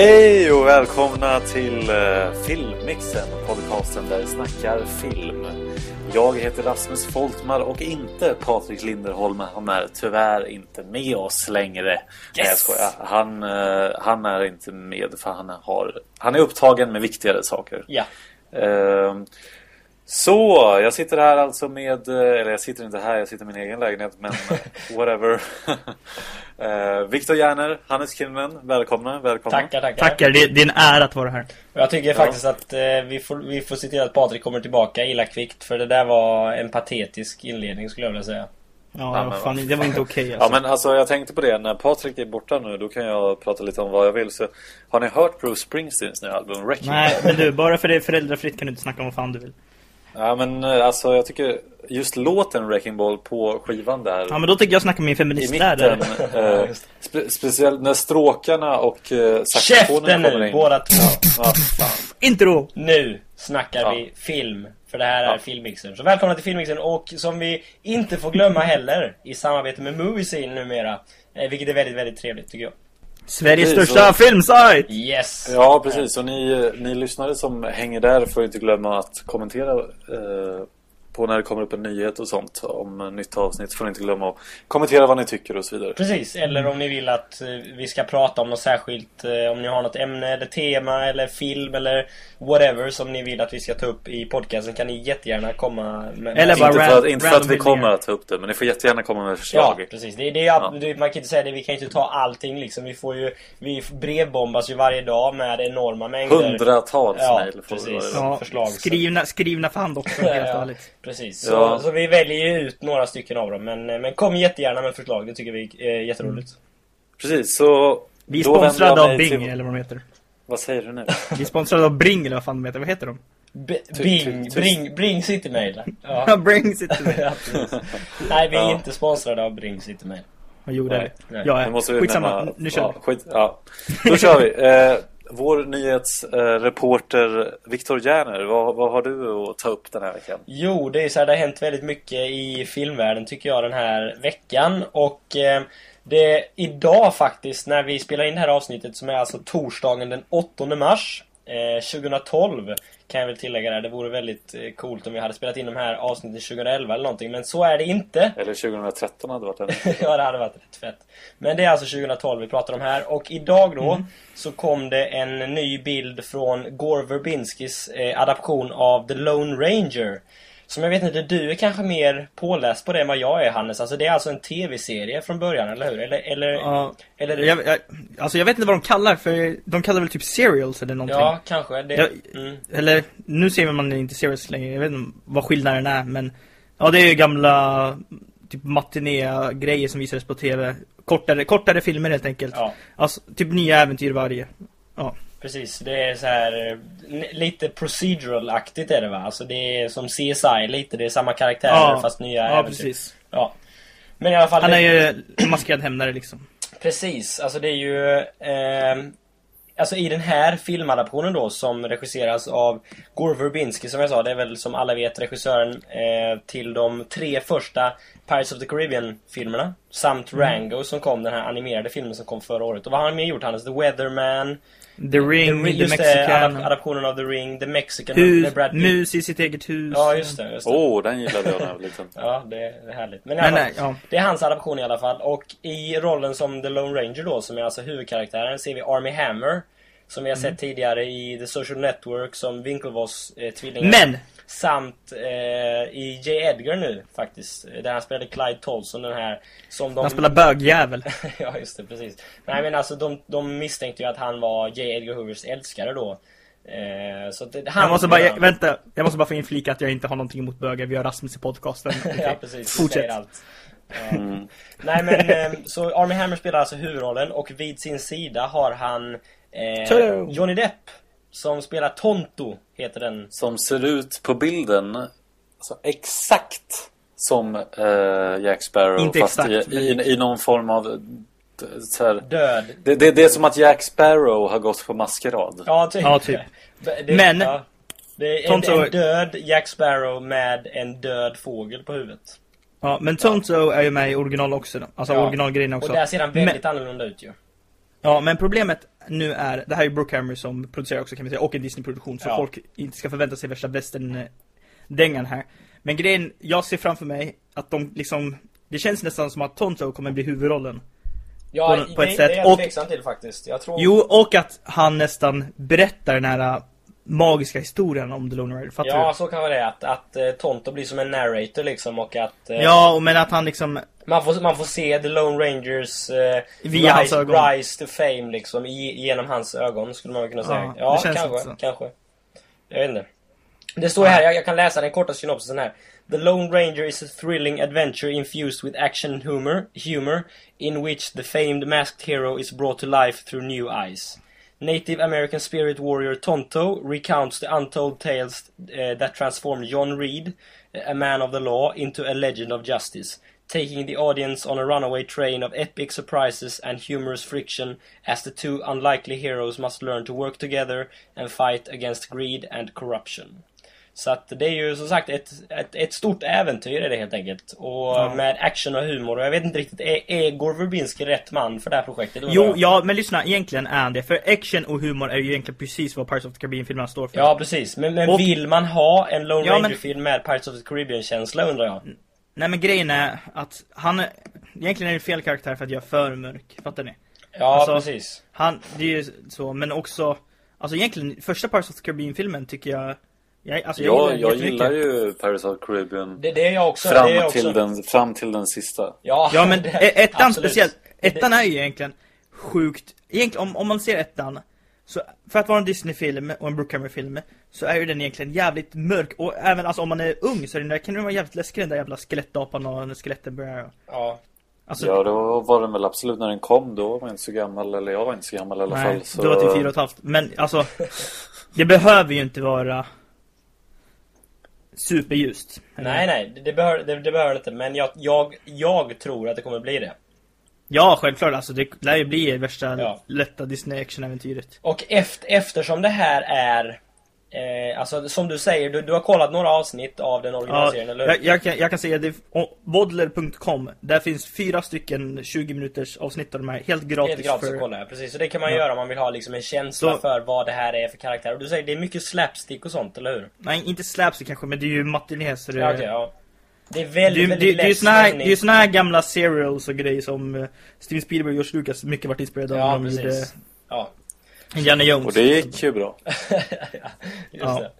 Hej och välkomna till uh, Filmmixen, podcasten där vi snackar film. Jag heter Rasmus Foltmar och inte Patrik Linderholm. Han är tyvärr inte med oss längre. Yes! Han, uh, han är inte med för han, har, han är upptagen med viktigare saker. Ja. Uh, så, jag sitter här alltså med, eller jag sitter inte här, jag sitter i min egen lägenhet, men whatever. eh, Viktor Järner, Hannes Kinnunen, välkomna, välkomna. Tackar, tackar. Tackar, det, det är en ära att vara här. Och jag tycker ja. faktiskt att eh, vi, får, vi får se till att Patrik kommer tillbaka illa kvickt, för det där var en patetisk inledning skulle jag vilja säga. Ja, ja fan, det var inte okej okay, alltså. Ja men alltså jag tänkte på det När Patrik är borta nu Då kan jag prata lite om vad jag vill så Har ni hört Bruce Springsteens nya album Wrecking? Nej men du, bara för det är föräldrafritt kan du inte snacka om vad fan du vill Ja men eh, alltså jag tycker just låten Wrecking Ball på skivan där Ja men då tycker jag snacka med min feminist i mitten, där eh, spe Speciellt när stråkarna och eh, saxofonen kommer in. båda två. Ja, Intro! Nu snackar ja. vi film För det här är ja. Filmmixen Så välkomna till Filmmixen och som vi inte får glömma heller I samarbete med Moviescene numera eh, Vilket är väldigt väldigt trevligt tycker jag Sveriges precis, största och... filmsajt! Yes! Ja, precis. Och ni, ni lyssnare som hänger där får inte glömma att kommentera eh, på när det kommer upp en nyhet och sånt om nytt avsnitt får ni inte glömma att kommentera vad ni tycker och så vidare. Precis, eller om ni vill att eh, vi ska prata om något särskilt eh, om ni har något ämne eller tema eller film eller whatever som ni vill att vi ska ta upp i podcasten kan ni jättegärna komma med Eller bara inte för, att, inte för att vi kommer att ta upp det men ni får jättegärna komma med förslag. Ja, precis. Det, det är, ja. Man kan inte säga det, vi kan inte ta allting liksom. Vi får ju vi brevbombas ju varje dag med enorma mängder. Hundratals ja, mejl precis. Ja, förslag. Skrivna, skrivna för hand också, helt ja. Precis, så, ja. så, vi väljer ju ut några stycken av dem. Men, men kom jättegärna med förslag, det tycker vi är jätteroligt. Mm. Precis, så... Vi är sponsrade av Bing, till... eller vad de heter. Vad säger du nu? Vi är sponsrade av Bring, eller vad fan de heter. Vad heter de? B Bing, Bring, Bring Citymail. Ja, Bring Citymail. Nej, vi är ja. inte sponsrade av Bring Citymail. Vad gjorde det? Ja, ja. Skitsamma, nämna... nu kör ja, vi. Skit, ja. Då kör vi. Vår nyhetsreporter eh, Viktor Järner, vad, vad, har du att ta upp den här veckan? Jo, det är så här, det har hänt väldigt mycket i filmvärlden tycker jag den här veckan. Och eh, det idag faktiskt, när vi spelar in det här avsnittet som är alltså torsdagen den 8 mars eh, 2012 kan jag väl tillägga där. Det vore väldigt eh, coolt om vi hade spelat in de här avsnitten 2011 eller någonting. Men så är det inte. Eller 2013 hade varit det. ja, det hade varit rätt fett. Men det är alltså 2012 vi pratar om här. Och idag då mm. så kom det en ny bild från Gore Verbinskis eh, adaption av The Lone Ranger. Som jag vet inte, du är kanske mer påläst på det än vad jag är Hannes. Alltså det är alltså en tv-serie från början, eller hur? Eller, eller, ja, eller jag, jag, alltså jag vet inte vad de kallar för de kallar väl typ serials eller någonting. Ja, kanske. Det, jag, mm. Eller, nu ser man inte serials längre. Jag vet inte vad skillnaden är, men ja, det är ju gamla typ matiné-grejer som visades på tv. Kortare, kortare filmer helt enkelt. Ja. Alltså, typ nya äventyr varje. Ja. Precis, det är så här eh, lite procedural-aktigt är det va? Alltså det är som CSI lite, det är samma karaktärer ja. fast nya Ja, äventyr. precis. Ja. Men i alla fall... Han är ju maskerad hämnare liksom. Precis, alltså det är ju... Eh, alltså i den här filmadaptionen då som regisseras av Gore Verbinski som jag sa, det är väl som alla vet regissören eh, till de tre första Pirates of the Caribbean-filmerna. Samt mm. Rango som kom, den här animerade filmen som kom förra året. Och vad har han mer gjort Hannes? The Weatherman, The Ring, The, The Mexican. Det, adaptionen av The Ring, The Mexican hus, med Brad Pitt. Mus i sitt eget hus. Ja, just det. Åh, oh, den gillade jag när jag var liten. ja, det är härligt. Men, Men nej, ja. det är hans adaption i alla fall. Och i rollen som The Lone Ranger då, som är alltså huvudkaraktären, ser vi Army Hammer. Som vi har sett mm. tidigare i The Social Network som Winklevoss eh, tvillingar. Men! Samt eh, i J. Edgar nu faktiskt. Där han spelade Clyde Tolson den här. Som de... Han spelar bögjävel. ja just det, precis. Nej men alltså de, de misstänkte ju att han var J. Edgar Hoovers älskare då. Eh, så det, han jag måste bara, jag, vänta, jag måste bara få inflika att jag inte har någonting emot bögar. Vi har Rasmus i podcasten. Okay. ja precis, fortsätt. Allt. Mm. Nej men, eh, så Army Hammer spelar alltså huvudrollen och vid sin sida har han eh, Johnny Depp som spelar Tonto, heter den. Som ser ut på bilden alltså, exakt som uh, Jack Sparrow. Inte fast exakt, i, i, i, någon form av... Så här, Död. Det, det, det, är som att Jack Sparrow har gått på maskerad. Ja, typ. Ja, typ. Det, Men... Ja, det är en, en, död Jack Sparrow med en död fågel på huvudet. Ja, men Tonto ja. är ju med i original också. Alltså ja. originalgrejen också. Och där ser han väldigt men... annorlunda ut ju. Ja, men problemet nu är, det här är Brookhammer som producerar också kan vi säga, och en Disney-produktion. Så ja. folk inte ska förvänta sig värsta västern-dängan här. Men grejen, jag ser framför mig att de liksom, det känns nästan som att Tonto kommer bli huvudrollen. Ja, på, på ett det, sätt. det är jag tveksam till faktiskt. Jag tror... Jo, och att han nästan berättar den här magiska historien om The Lone Rider. Fattar ja, du? så kan vara det. Att, att uh, Tonto blir som en narrator liksom och att... Uh, ja, men att han liksom... Man får, man får se The Lone Rangers uh, Via rise, hans rise to fame liksom i, genom hans ögon skulle man kunna säga. Ja, ja kanske, kanske. Jag vet inte. Det står här, jag, jag kan läsa den korta synopsisen här. The Lone Ranger is a thrilling adventure infused with action humor, humor in which the famed masked hero is brought to life through new eyes. Native American spirit warrior Tonto recounts the untold tales uh, that transformed John Reed, a man of the law, into a legend of justice, taking the audience on a runaway train of epic surprises and humorous friction as the two unlikely heroes must learn to work together and fight against greed and corruption. Så att det är ju som sagt ett, ett, ett stort äventyr är det helt enkelt. Och ja. med action och humor. Och jag vet inte riktigt, är, är Gore Verbinski rätt man för det här projektet? Jo, ja, men lyssna, egentligen är han det. För action och humor är ju egentligen precis vad Pirates of the Caribbean-filmerna står för. Ja, precis. Men, men och, vill man ha en Lone ja, Ranger-film med Pirates of the Caribbean-känsla undrar jag? Nej, men grejen är att han... Egentligen är det fel karaktär för att göra för mörk. Fattar ni? Ja, alltså, precis. Han, det är ju så, men också... Alltså egentligen, första Pirates of the Caribbean-filmen tycker jag jag, alltså jag, jag, jag gillar ju Pirates of Caribbean. Det, det är jag också. Fram, det är jag till, också. Den, fram till den sista. Ja, ja men ettan speciellt. Ettan är ju egentligen sjukt. Egentligen, om, om man ser ettan. Så för att vara en Disney-film och en Brookhammer-film så är ju den egentligen jävligt mörk. Och även alltså, om man är ung så är den där, kan den vara jävligt läskig den där jävla skelettapan och när skeletten börjar. Ja. Alltså, ja, då var den väl absolut när den kom. Då var man inte så gammal. Eller jag var inte så gammal i alla nej, fall. Så... då var typ fyra och ett halvt. Men alltså, det behöver ju inte vara superljust. Nej, nej, det, behöver det, det behöver inte. Men jag, jag, jag tror att det kommer bli det. Ja, självklart. Alltså, det lär ju bli värsta ja. lätta Disney action-äventyret. Och efter, eftersom det här är Eh, alltså som du säger, du, du har kollat några avsnitt av den originalserien, ja, eller jag, jag, kan, jag kan säga det, Vodler.com Där finns fyra stycken 20 minuters avsnitt av de här, helt gratis Helt gratis för... att kolla, precis. Så det kan man ja. göra om man vill ha liksom en känsla Så... för vad det här är för karaktär. Och du säger, det är mycket slapstick och sånt, eller hur? Nej, inte slapstick kanske, men det är ju matiné så det... Ja, okay, ja. Det är väldigt, det, väldigt det, det, är såna här, det är såna här gamla serials och grejer som uh, Steven Spielberg och George Lucas mycket varit inspirerade av. Ja, precis. Gjorde... Ja. Indiana Jones. Och det gick ju bra. ja, ja. Det.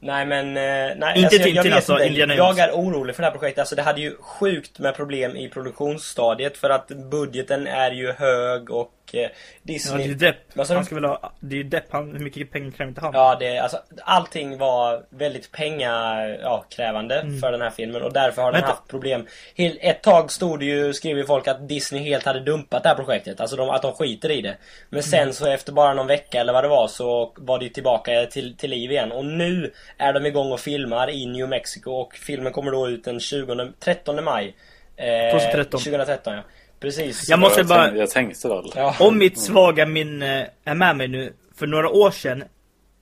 Nej men, eh, nej, inte alltså, Tintin jag, jag alltså, Indiana Jones. Jag är orolig för det här projektet. Alltså det hade ju sjukt med problem i produktionsstadiet för att budgeten är ju hög och eh, Disney... Ja, det är ju Depp. Alltså, han ska väl ha, det är Depp, han, hur mycket pengar kräver inte han? Ja, det, alltså allting var väldigt pengakrävande ja, mm. för den här filmen och därför har Vänta. den haft problem. Ett tag stod det ju, skrev ju folk att Disney helt hade dumpat det här projektet. Alltså de, att de skiter i det. Men sen mm. så efter bara någon vecka eller vad det var så var det tillbaka till, till liv igen. Och nu är de igång och filmar i New Mexico och filmen kommer då ut den 20, 13 maj. Eh, 2013. 2013 ja. Precis. Jag måste jag bara... Tänkte, jag tänkte väl. Ja. Om mitt svaga minne är med mig nu. För några år sedan.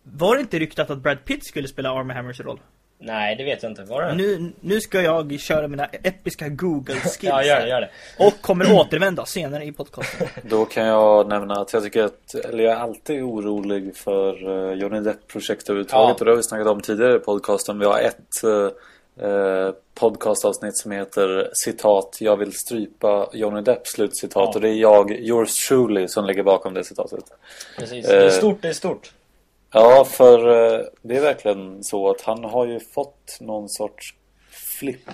Var det inte ryktat att Brad Pitt skulle spela Army Hammers roll? Nej, det vet jag inte. Var det? Nu, nu ska jag köra mina episka Google-skills. ja, gör det, gör det. Och kommer återvända senare i podcasten. Då kan jag nämna att jag tycker att, eller jag är alltid orolig för uh, Johnny Depp-projekt överhuvudtaget. Ja. Och det har vi snackat om tidigare i podcasten. Vi har ett uh, Eh, podcastavsnitt som heter citat Jag vill strypa Johnny Depp slutcitat ja. och det är jag, yours truly, som ligger bakom det citatet. Precis, det är stort, det är stort. Ja, för eh, det är verkligen så att han har ju fått någon sorts flip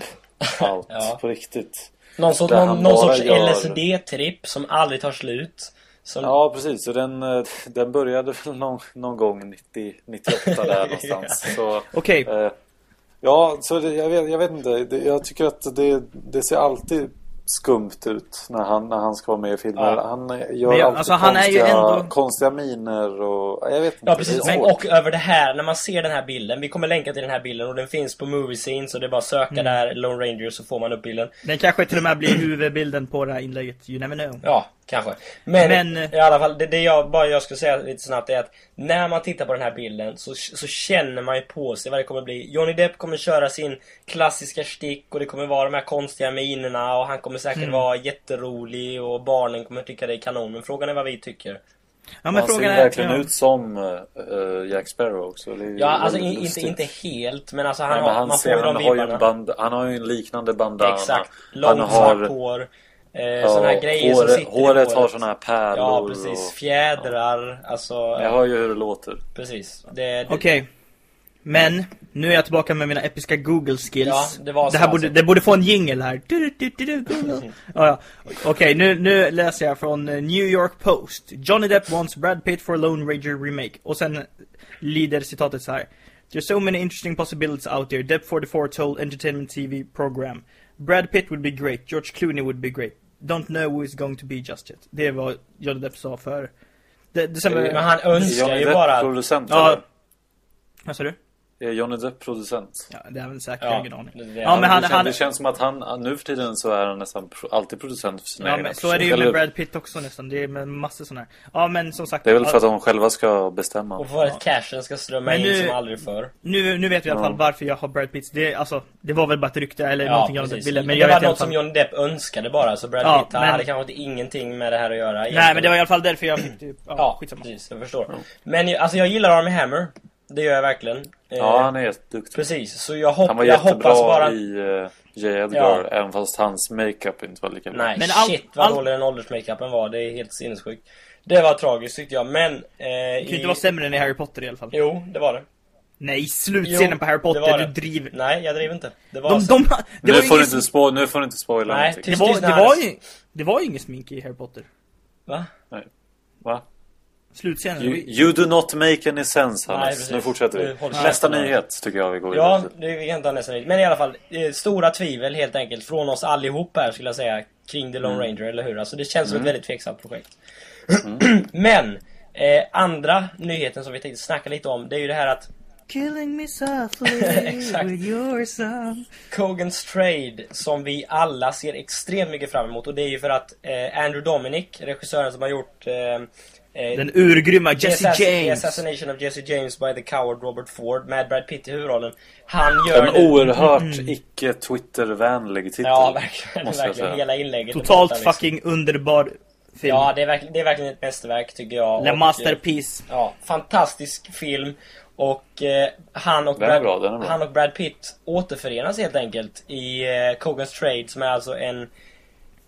out ja. på riktigt. Någon, så, någon, någon sorts gör... LSD-tripp som aldrig tar slut. Som... Ja, precis. Så den, eh, den började väl någon, någon gång 90, 98 där någonstans. ja. Okej. Okay. Eh, Ja, så det, jag, vet, jag vet inte. Det, jag tycker att det, det ser alltid skumt ut när han, när han ska vara med i filmer. Ja. Han gör jag, alltid alltså, han konstiga, är ju ändå... konstiga miner och jag vet inte. Ja, precis. Men, och över det här, när man ser den här bilden. Vi kommer länka till den här bilden och den finns på Movie Scene så det är bara att söka mm. där, Lone Ranger, så får man upp bilden. Den kanske till och med blir huvudbilden på det här inlägget. You never know. Ja, kanske. Men, Men i alla fall, det, det jag bara jag ska säga lite snabbt är att när man tittar på den här bilden så, så känner man ju på sig vad det kommer bli. Johnny Depp kommer köra sin klassiska stick och det kommer vara de här konstiga minerna och han kommer säkert mm. vara jätterolig och barnen kommer tycka det är kanon. Men frågan är vad vi tycker. Ja, men han ser är, verkligen ja. ut som uh, Jack Sparrow också. ja, alltså inte, inte helt, men alltså han, Nej, men han, man ser, får han, har ju band, han har ju en liknande bandana. Exakt. Långt svart hår. Eh, ja, sådana här grejer hår, som sitter Håret i har såna här pärlor. Ja, precis. Fjädrar. Ja. Alltså, jag hör ju hur det låter. Precis. Okej. Okay. Men, nu är jag tillbaka med mina episka Google skills. Ja, det var så det här borde, det borde få en jingle här. Du, du, du, Google. ja, Okej, okay, nu, nu läser jag från eh, New York Post. Johnny Depp wants Brad Pitt for Lone Ranger remake. Och sen lider citatet så här. There's so many interesting possibilities out there. Depp 44 told Entertainment TV program. Brad Pitt would be great. George Clooney would be great. Don't know who is going to be just yet. Det är vad Johnny Depp sa för... Det, det, men han önskar ju bara... producent, ja. Vad sa du? Är Johnny Depp producent? Ja, det är väl säkert, ja, ingen aning. Det, ja, men han, det, känns, han, det känns som att han, nu för tiden så är han nästan alltid producent för sina ja, egna men så är det ju med Brad Pitt också nästan. Det är med massor sådana här. Ja, men som sagt. Det är väl för att de själva ska bestämma. Och för att cashen ska strömma in som aldrig förr. Nu, nu vet vi i alla fall varför jag har Brad Pitt. Det, alltså, det var väl bara ett rykte eller ja, någonting jag inte ville. Men det var något som Johnny Depp önskade bara. Så Brad Pitt men... hade kanske inte ingenting med det här att göra. Egentligen. Nej, men det var i alla fall därför jag fick typ, ja, ja precis. Jag förstår. Men alltså jag gillar Army Hammer. Det gör jag verkligen. Ja, han är jätteduktig. Precis, så jag, hopp, han var jag hoppas bara... i uh, J. Edgar, ja. även fast hans makeup inte var lika bra. Nej, Men all, shit vad all... dålig den åldersmakeupen var. Det är helt sinnessjukt. Det var tragiskt tyckte jag, men... Eh, det kan ju i... inte vara sämre än i Harry Potter i alla fall. Jo, det var det. Nej, slutscenen på Harry Potter, du driver. Nej, jag driver inte. Det var de, de, det nu, var får ingen... inte spo nu får du inte spoila Nej, någonting. Det var, det, var ju, det var ju inget smink i Harry Potter. Va? Nej. Va? Slutscenen. You, you, do not make any sense, Hannes. Nu fortsätter vi. Nästa nyhet tycker jag vi går Ja, det, vi kan ta nästa nyhet. Men i alla fall, stora tvivel helt enkelt från oss allihop här skulle jag säga. Kring The Lone mm. Ranger, eller hur? Alltså det känns som mm. ett väldigt tveksamt projekt. Mm. Men, eh, andra nyheten som vi tänkte snacka lite om, det är ju det här att Killing me softly with your song Kogan's Trade som vi alla ser extremt mycket fram emot och det är ju för att eh, Andrew Dominic, regissören som har gjort eh, Eh, Den urgrymma Jesse James. The Assassination of Jesse James by the coward Robert Ford med Brad Pitt i huvudrollen. Han gör En oerhört mm. icke Twitter-vänlig titel. Ja, verkligen. verkligen. Hela inlägget. Totalt fucking underbar film. Ja, det är, verkligen, det är verkligen ett mästerverk tycker jag. La och, Masterpiece. Ja, fantastisk film. Och eh, han, och Brad, bra, han och Brad Pitt återförenas helt enkelt i eh, Kogan's Trade som är alltså en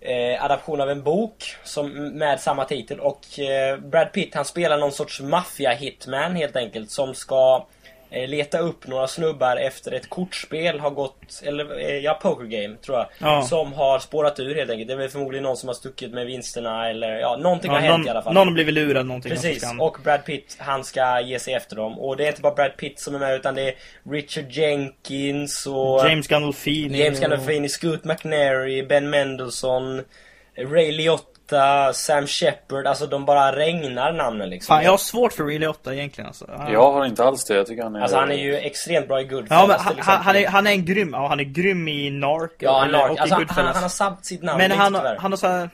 eh, adaption av en bok som, med samma titel och eh, Brad Pitt han spelar någon sorts maffia-hitman helt enkelt som ska eh, leta upp några snubbar efter ett kortspel har gått, eller eh, ja, poker game tror jag. Ja. Som har spårat ur helt enkelt. Det är väl förmodligen någon som har stuckit med vinsterna eller ja, någonting ja, har hänt någon, i alla fall. Någon har blivit lurad någonting. Precis, och Brad Pitt han ska ge sig efter dem. Och det är inte bara Brad Pitt som är med utan det är Richard Jenkins och... James Gandolfini. James Gandolfini, Scoot McNairy, Ben Mendelsohn, Ray Liotta Liotta, Sam Shepard, alltså de bara regnar namnen liksom. Fan, jag har svårt för Ray Liotta egentligen alltså. Han... Jag har inte alls det, jag tycker han är... Alltså han är ju extremt bra i Goodfellas Ja men han, han, är, han är en grym, ja han är grym i Narc Ja, Narc, alltså han, han, har sabbat sitt namn Men lite, han, tyvärr. han har så här...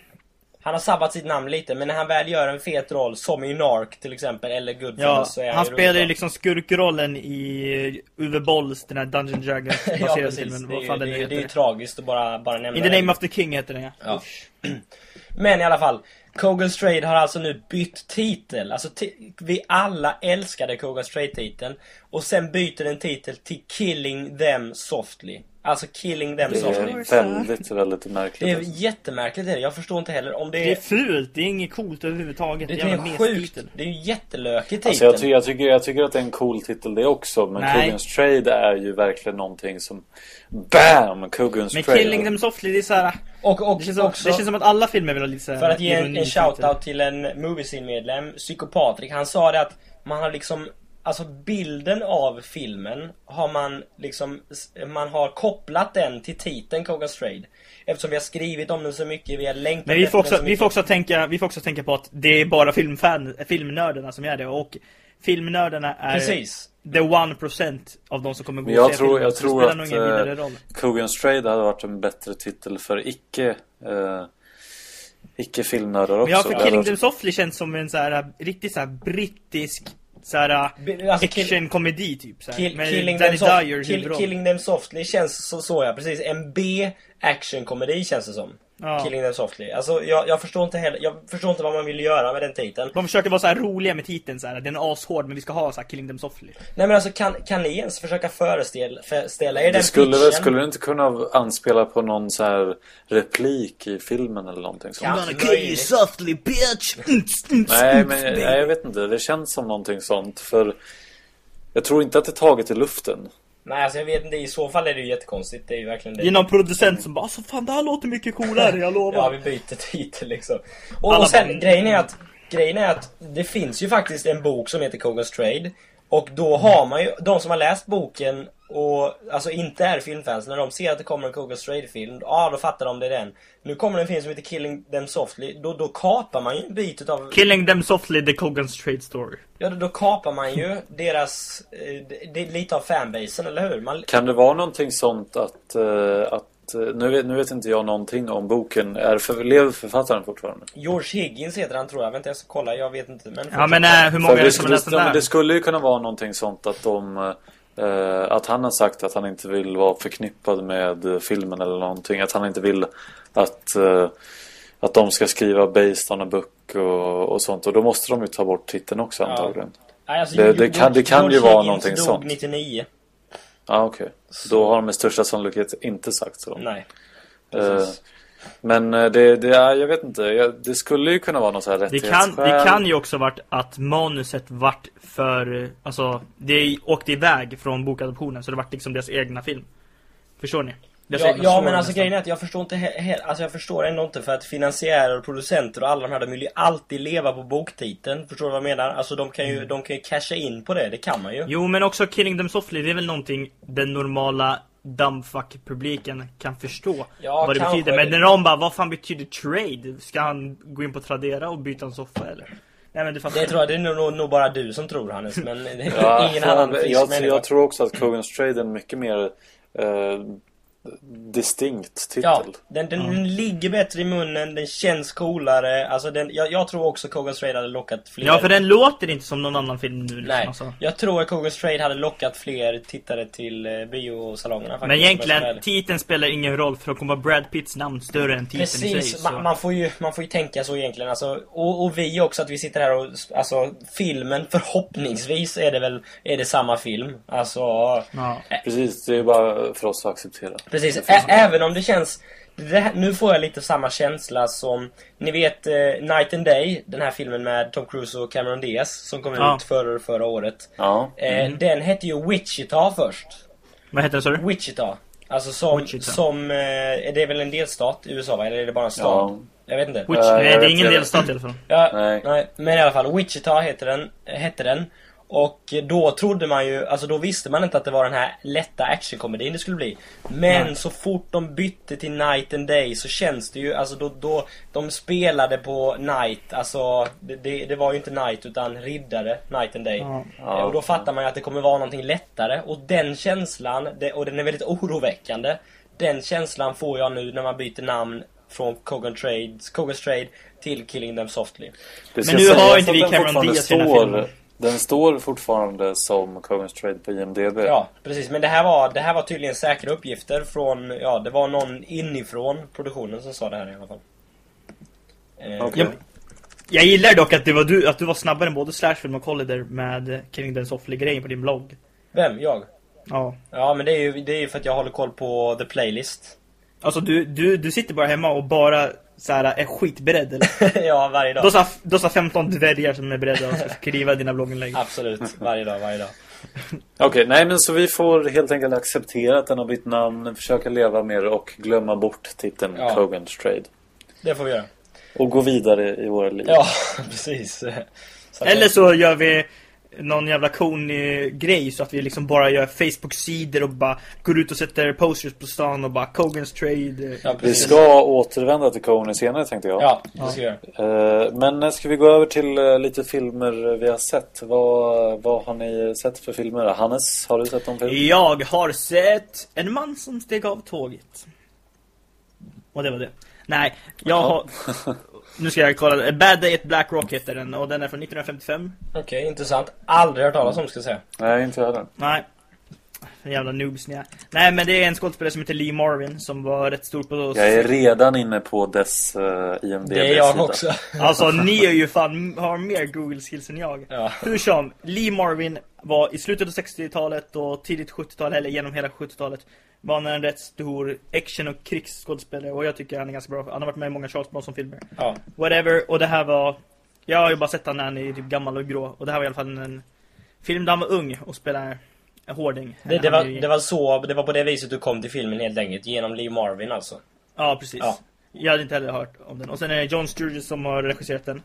Han har sabbat sitt namn lite, men när han väl gör en fet roll, som i Narc till exempel, eller Goodfellas, ja, så är han Han spelar ju liksom skurkrollen i Uwe Bolls, den här Dungeon Dragons baserade ja, filmen. Det är, ju, det, är, det är ju tragiskt att bara, bara nämna In the name of the king heter den ja. ja. Men i alla fall, Kogan Strade har alltså nu bytt titel. Alltså vi alla älskade Kogan Strade-titeln Och sen byter den titel till Killing Them Softly. Alltså Killing Them Softly. Det är väldigt, väldigt märkligt. Det är alltså. jättemärkligt är det. Jag förstår inte heller om det är... Det är fult. Det är inget coolt överhuvudtaget. Det, är en sjukt. Det är ju jättelökig titel. Alltså jag, tycker, jag, tycker, jag tycker att det är en cool titel det också. Men Kogan's Trade är ju verkligen någonting som... BAM! Men Trade. Men Killing Them Softly, det är såhär... Och, och, det, känns också, det känns som att alla filmer vill ha lite såhär... För att ge en, en shoutout till en Moviescene-medlem, Psykopatrik. Han sa det att man har liksom Alltså bilden av filmen har man liksom Man har kopplat den till titeln Koga's Trade Eftersom vi har skrivit om den så mycket, vi har länkat Men vi får också, vi får också tänka Vi får också tänka på att det är bara filmfan, filmnördarna som gör det och Filmnördarna är Precis. The 1% av de som kommer gå och se tror, filmen, Jag tror att uh, Kogan's Trade hade varit en bättre titel för icke uh, Icke filmnördar också. Ja, för Killing Them Softly känns som en så här riktigt så här brittisk såhär alltså, action-komedi typ såhär, kill, killing, them soft, kill, killing Them Softly känns så, så ja, precis. En B action-komedi känns det som Ja. Killing Them Softly. Alltså jag, jag, förstår inte heller, jag förstår inte vad man vill göra med den titeln. De försöker vara så här roliga med titeln så här. Den är ashård men vi ska ha så här Killing Them Softly. Nej men alltså kan, kan ni ens försöka föreställa, föreställa er den skulle, väl, skulle det inte kunna anspela på någon så här replik i filmen eller någonting sånt? I'm gonna kill you softly bitch! nej men nej, jag vet inte, det känns som någonting sånt för jag tror inte att det är taget i luften. Nej, alltså jag vet inte. I så fall är det ju jättekonstigt. Det är ju verkligen det. Det är någon producent som bara alltså fan det här låter mycket coolare, jag lovar. ja, vi byter titel liksom. Och, och sen, bara... grejen är att Grejen är att det finns ju faktiskt en bok som heter Kogas Trade. Och då har man ju, de som har läst boken och alltså inte är filmfans, när de ser att det kommer en Kogas Trade-film, ja då fattar de det är den. Nu kommer en film som heter Killing Them Softly, då, då kapar man ju en bit utav... Killing Them Softly, The Kogan's Trade Story. Ja, då, då kapar man ju deras, eh, det, lite av fanbasen, eller hur? Man... Kan det vara någonting sånt att, uh, att eh, nu vet, nu vet inte jag någonting om boken. Är för, lever författaren fortfarande? George Higgins heter han tror jag. Inte, jag ska kolla. Jag vet inte. Men ja, men äh, hur många är det som har läst den där? Det skulle ju kunna vara någonting sånt att de... Uh, att han har sagt att han inte vill vara förknippad med filmen eller någonting. Att han inte vill att, uh, att de ska skriva based on a book och, och sånt. Och då måste de ju ta bort titeln också ja. antagligen. Nej, alltså, det, det, kan, det kan ju vara någonting dog sånt. 99. Ja, ah, okej. Okay. Då har de med största sannolikhet inte sagt så. Nej. Uh, men det, det är, jag vet inte, det skulle ju kunna vara något så här det kan, det kan ju också varit att manuset vart för, alltså, det åkte iväg från bokadoptionen så det vart liksom deras egna film. Förstår ni? Ja, ja men alltså grejen är att jag förstår inte he, alltså jag förstår ändå inte för att finansiärer och producenter och alla de här de vill ju alltid leva på boktiteln. Förstår du vad jag menar? Alltså de kan ju, mm. de kan ju casha in på det, det kan man ju. Jo men också Killing Them Softly, det är väl någonting den normala dumbfuck-publiken kan förstå ja, vad det betyder. Men när de bara, vad fan betyder trade? Ska han gå in på Tradera och byta en soffa eller? Nej, men det, det tror jag, det är nog, nog bara du som tror Hannes, men ja, ingen annan jag, jag, jag tror också att Kogan's Trade är mycket mer eh, distinkt titel. Ja, den, den, mm. den, ligger bättre i munnen, den känns coolare. Alltså den, jag, jag tror också Kogan's Trade hade lockat fler. Ja, för den låter inte som någon annan film nu. Liksom, Nej, alltså. jag tror att Kogan's Trade hade lockat fler tittare till eh, biosalongerna. Faktiskt, Men egentligen, titeln spelar ingen roll för att kommer Brad Pitts namn större än titeln Precis, i sig. Man, man, får ju, man får ju tänka så egentligen. Alltså, och, och vi också, att vi sitter här och... Alltså, filmen, förhoppningsvis är det väl är det samma film. Alltså... Ja. Precis, det är bara för oss att acceptera. Precis, även om det känns... Det nu får jag lite samma känsla som... Ni vet eh, Night and Day, den här filmen med Tom Cruise och Cameron Diaz som kom ja. ut förra, förra året. Ja. Eh, mm. Den hette ju Wichita först. Vad heter den sa du? Wichita. Alltså som... Wichita. som eh, det är väl en delstat i USA va? Eller är det bara en stad? Ja. Jag vet inte. Wich nej, det är ingen delstat i alla fall. Ja, nej. nej. Men i alla fall, Wichita heter den, hette den. Och då trodde man ju, alltså då visste man inte att det var den här lätta actionkomedin det skulle bli. Men Nej. så fort de bytte till Night and Day så känns det ju, alltså då, då de spelade på Night, alltså det, det, det var ju inte Night utan riddare, Night and Day. Ja. Och då fattar man ju att det kommer vara någonting lättare. Och den känslan, det, och den är väldigt oroväckande. Den känslan får jag nu när man byter namn från Kogan Trades, Kogan's Trade till Killing Them Softly. Men nu har inte vi Cameron Diaz i den här filmen. Den står fortfarande som Cogan's Trade på IMDB. Ja, precis. Men det här var, det här var tydligen säkra uppgifter från... Ja, det var någon inifrån produktionen som sa det här i alla fall. Eh, okay. jag, jag gillar dock att, det var du, att du var snabbare än både Slashfilm och Collider med Killing the Softly-grejen på din blogg. Vem? Jag? Ja. Ja, men det är ju det är för att jag håller koll på The Playlist. Alltså, du, du, du sitter bara hemma och bara så här, är skitberedd eller? ja, varje dag. Då sa, då sa 15 dvärgar som är beredda att skriva dina blogginlägg. Absolut, varje dag, varje dag. Okej, okay, nej men så vi får helt enkelt acceptera att den har bytt namn, försöka leva med det och glömma bort titeln ja. Kogan's Trade. Det får vi göra. Och gå vidare i våra liv. Ja, precis. Så Eller så gör vi någon jävla Kony-grej så att vi liksom bara gör Facebook-sidor och bara går ut och sätter posters på stan och bara Kogan's Trade. Ja, vi ska återvända till Kony senare tänkte jag. Ja, det ska vi uh, Men ska vi gå över till uh, lite filmer vi har sett? Vad, vad har ni sett för filmer? Hannes, har du sett någon film? Jag har sett En man som steg av tåget. Och det var det. Nej, jag har... Nu ska jag kolla. Bad Day at Black Rock heter den och den är från 1955. Okej, okay, intressant. Aldrig hört talas om ska jag säga. Nej, inte jag heller. Nej. Jävla noobs ni är. Nej men det är en skådespelare som heter Lee Marvin som var rätt stor på... Jag är redan inne på dess uh, IMDb Det är jag också. Alltså ni är ju fan, har mer Google skills än jag. Ja. Hur som, Lee Marvin var i slutet av 60-talet och tidigt 70-tal, eller genom hela 70-talet var han en rätt stor action- och krigsskådespelare och jag tycker han är ganska bra. Han har varit med i många Charles Bronson-filmer. Ja. Whatever, och det här var... Jag har ju bara sett han när han är typ gammal och grå. Och det här var i alla fall en film där han var ung och spelade hårding. Det, det, var, det var så, det var på det viset du kom till filmen helt enkelt. Genom Lee Marvin alltså. Ja, precis. Ja. Jag hade inte heller hört om den. Och sen är det John Sturges som har regisserat den.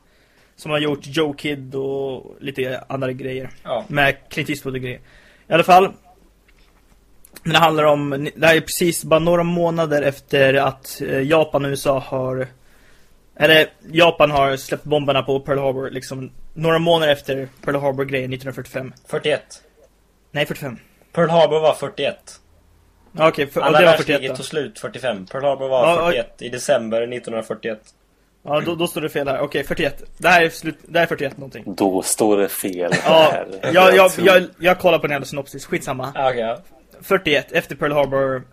Som har gjort Joe Kid och lite andra grejer. Ja. Med Clint Eastwood och grejer. I alla fall. Det handlar om, det här är precis bara några månader efter att eh, Japan och USA har eller Japan har släppt bomberna på Pearl Harbor liksom några månader efter Pearl Harbor-grejen 1945. 41. Nej, 45. Pearl Harbor var 41. Okej, okay, för, Andra det var världskriget 41 då. tog slut 45. Pearl Harbor var Ja, 41 i december 1941. Ja, då, då står det fel här. Okej, 41. Det här är, slut, det här är 41 någonting. Då står det fel Ja, här. jag, jag, tror- jag, jag kollar på den jävla synopsis. Skitsamma. Ah, ja. 41, efter Pearl Harbor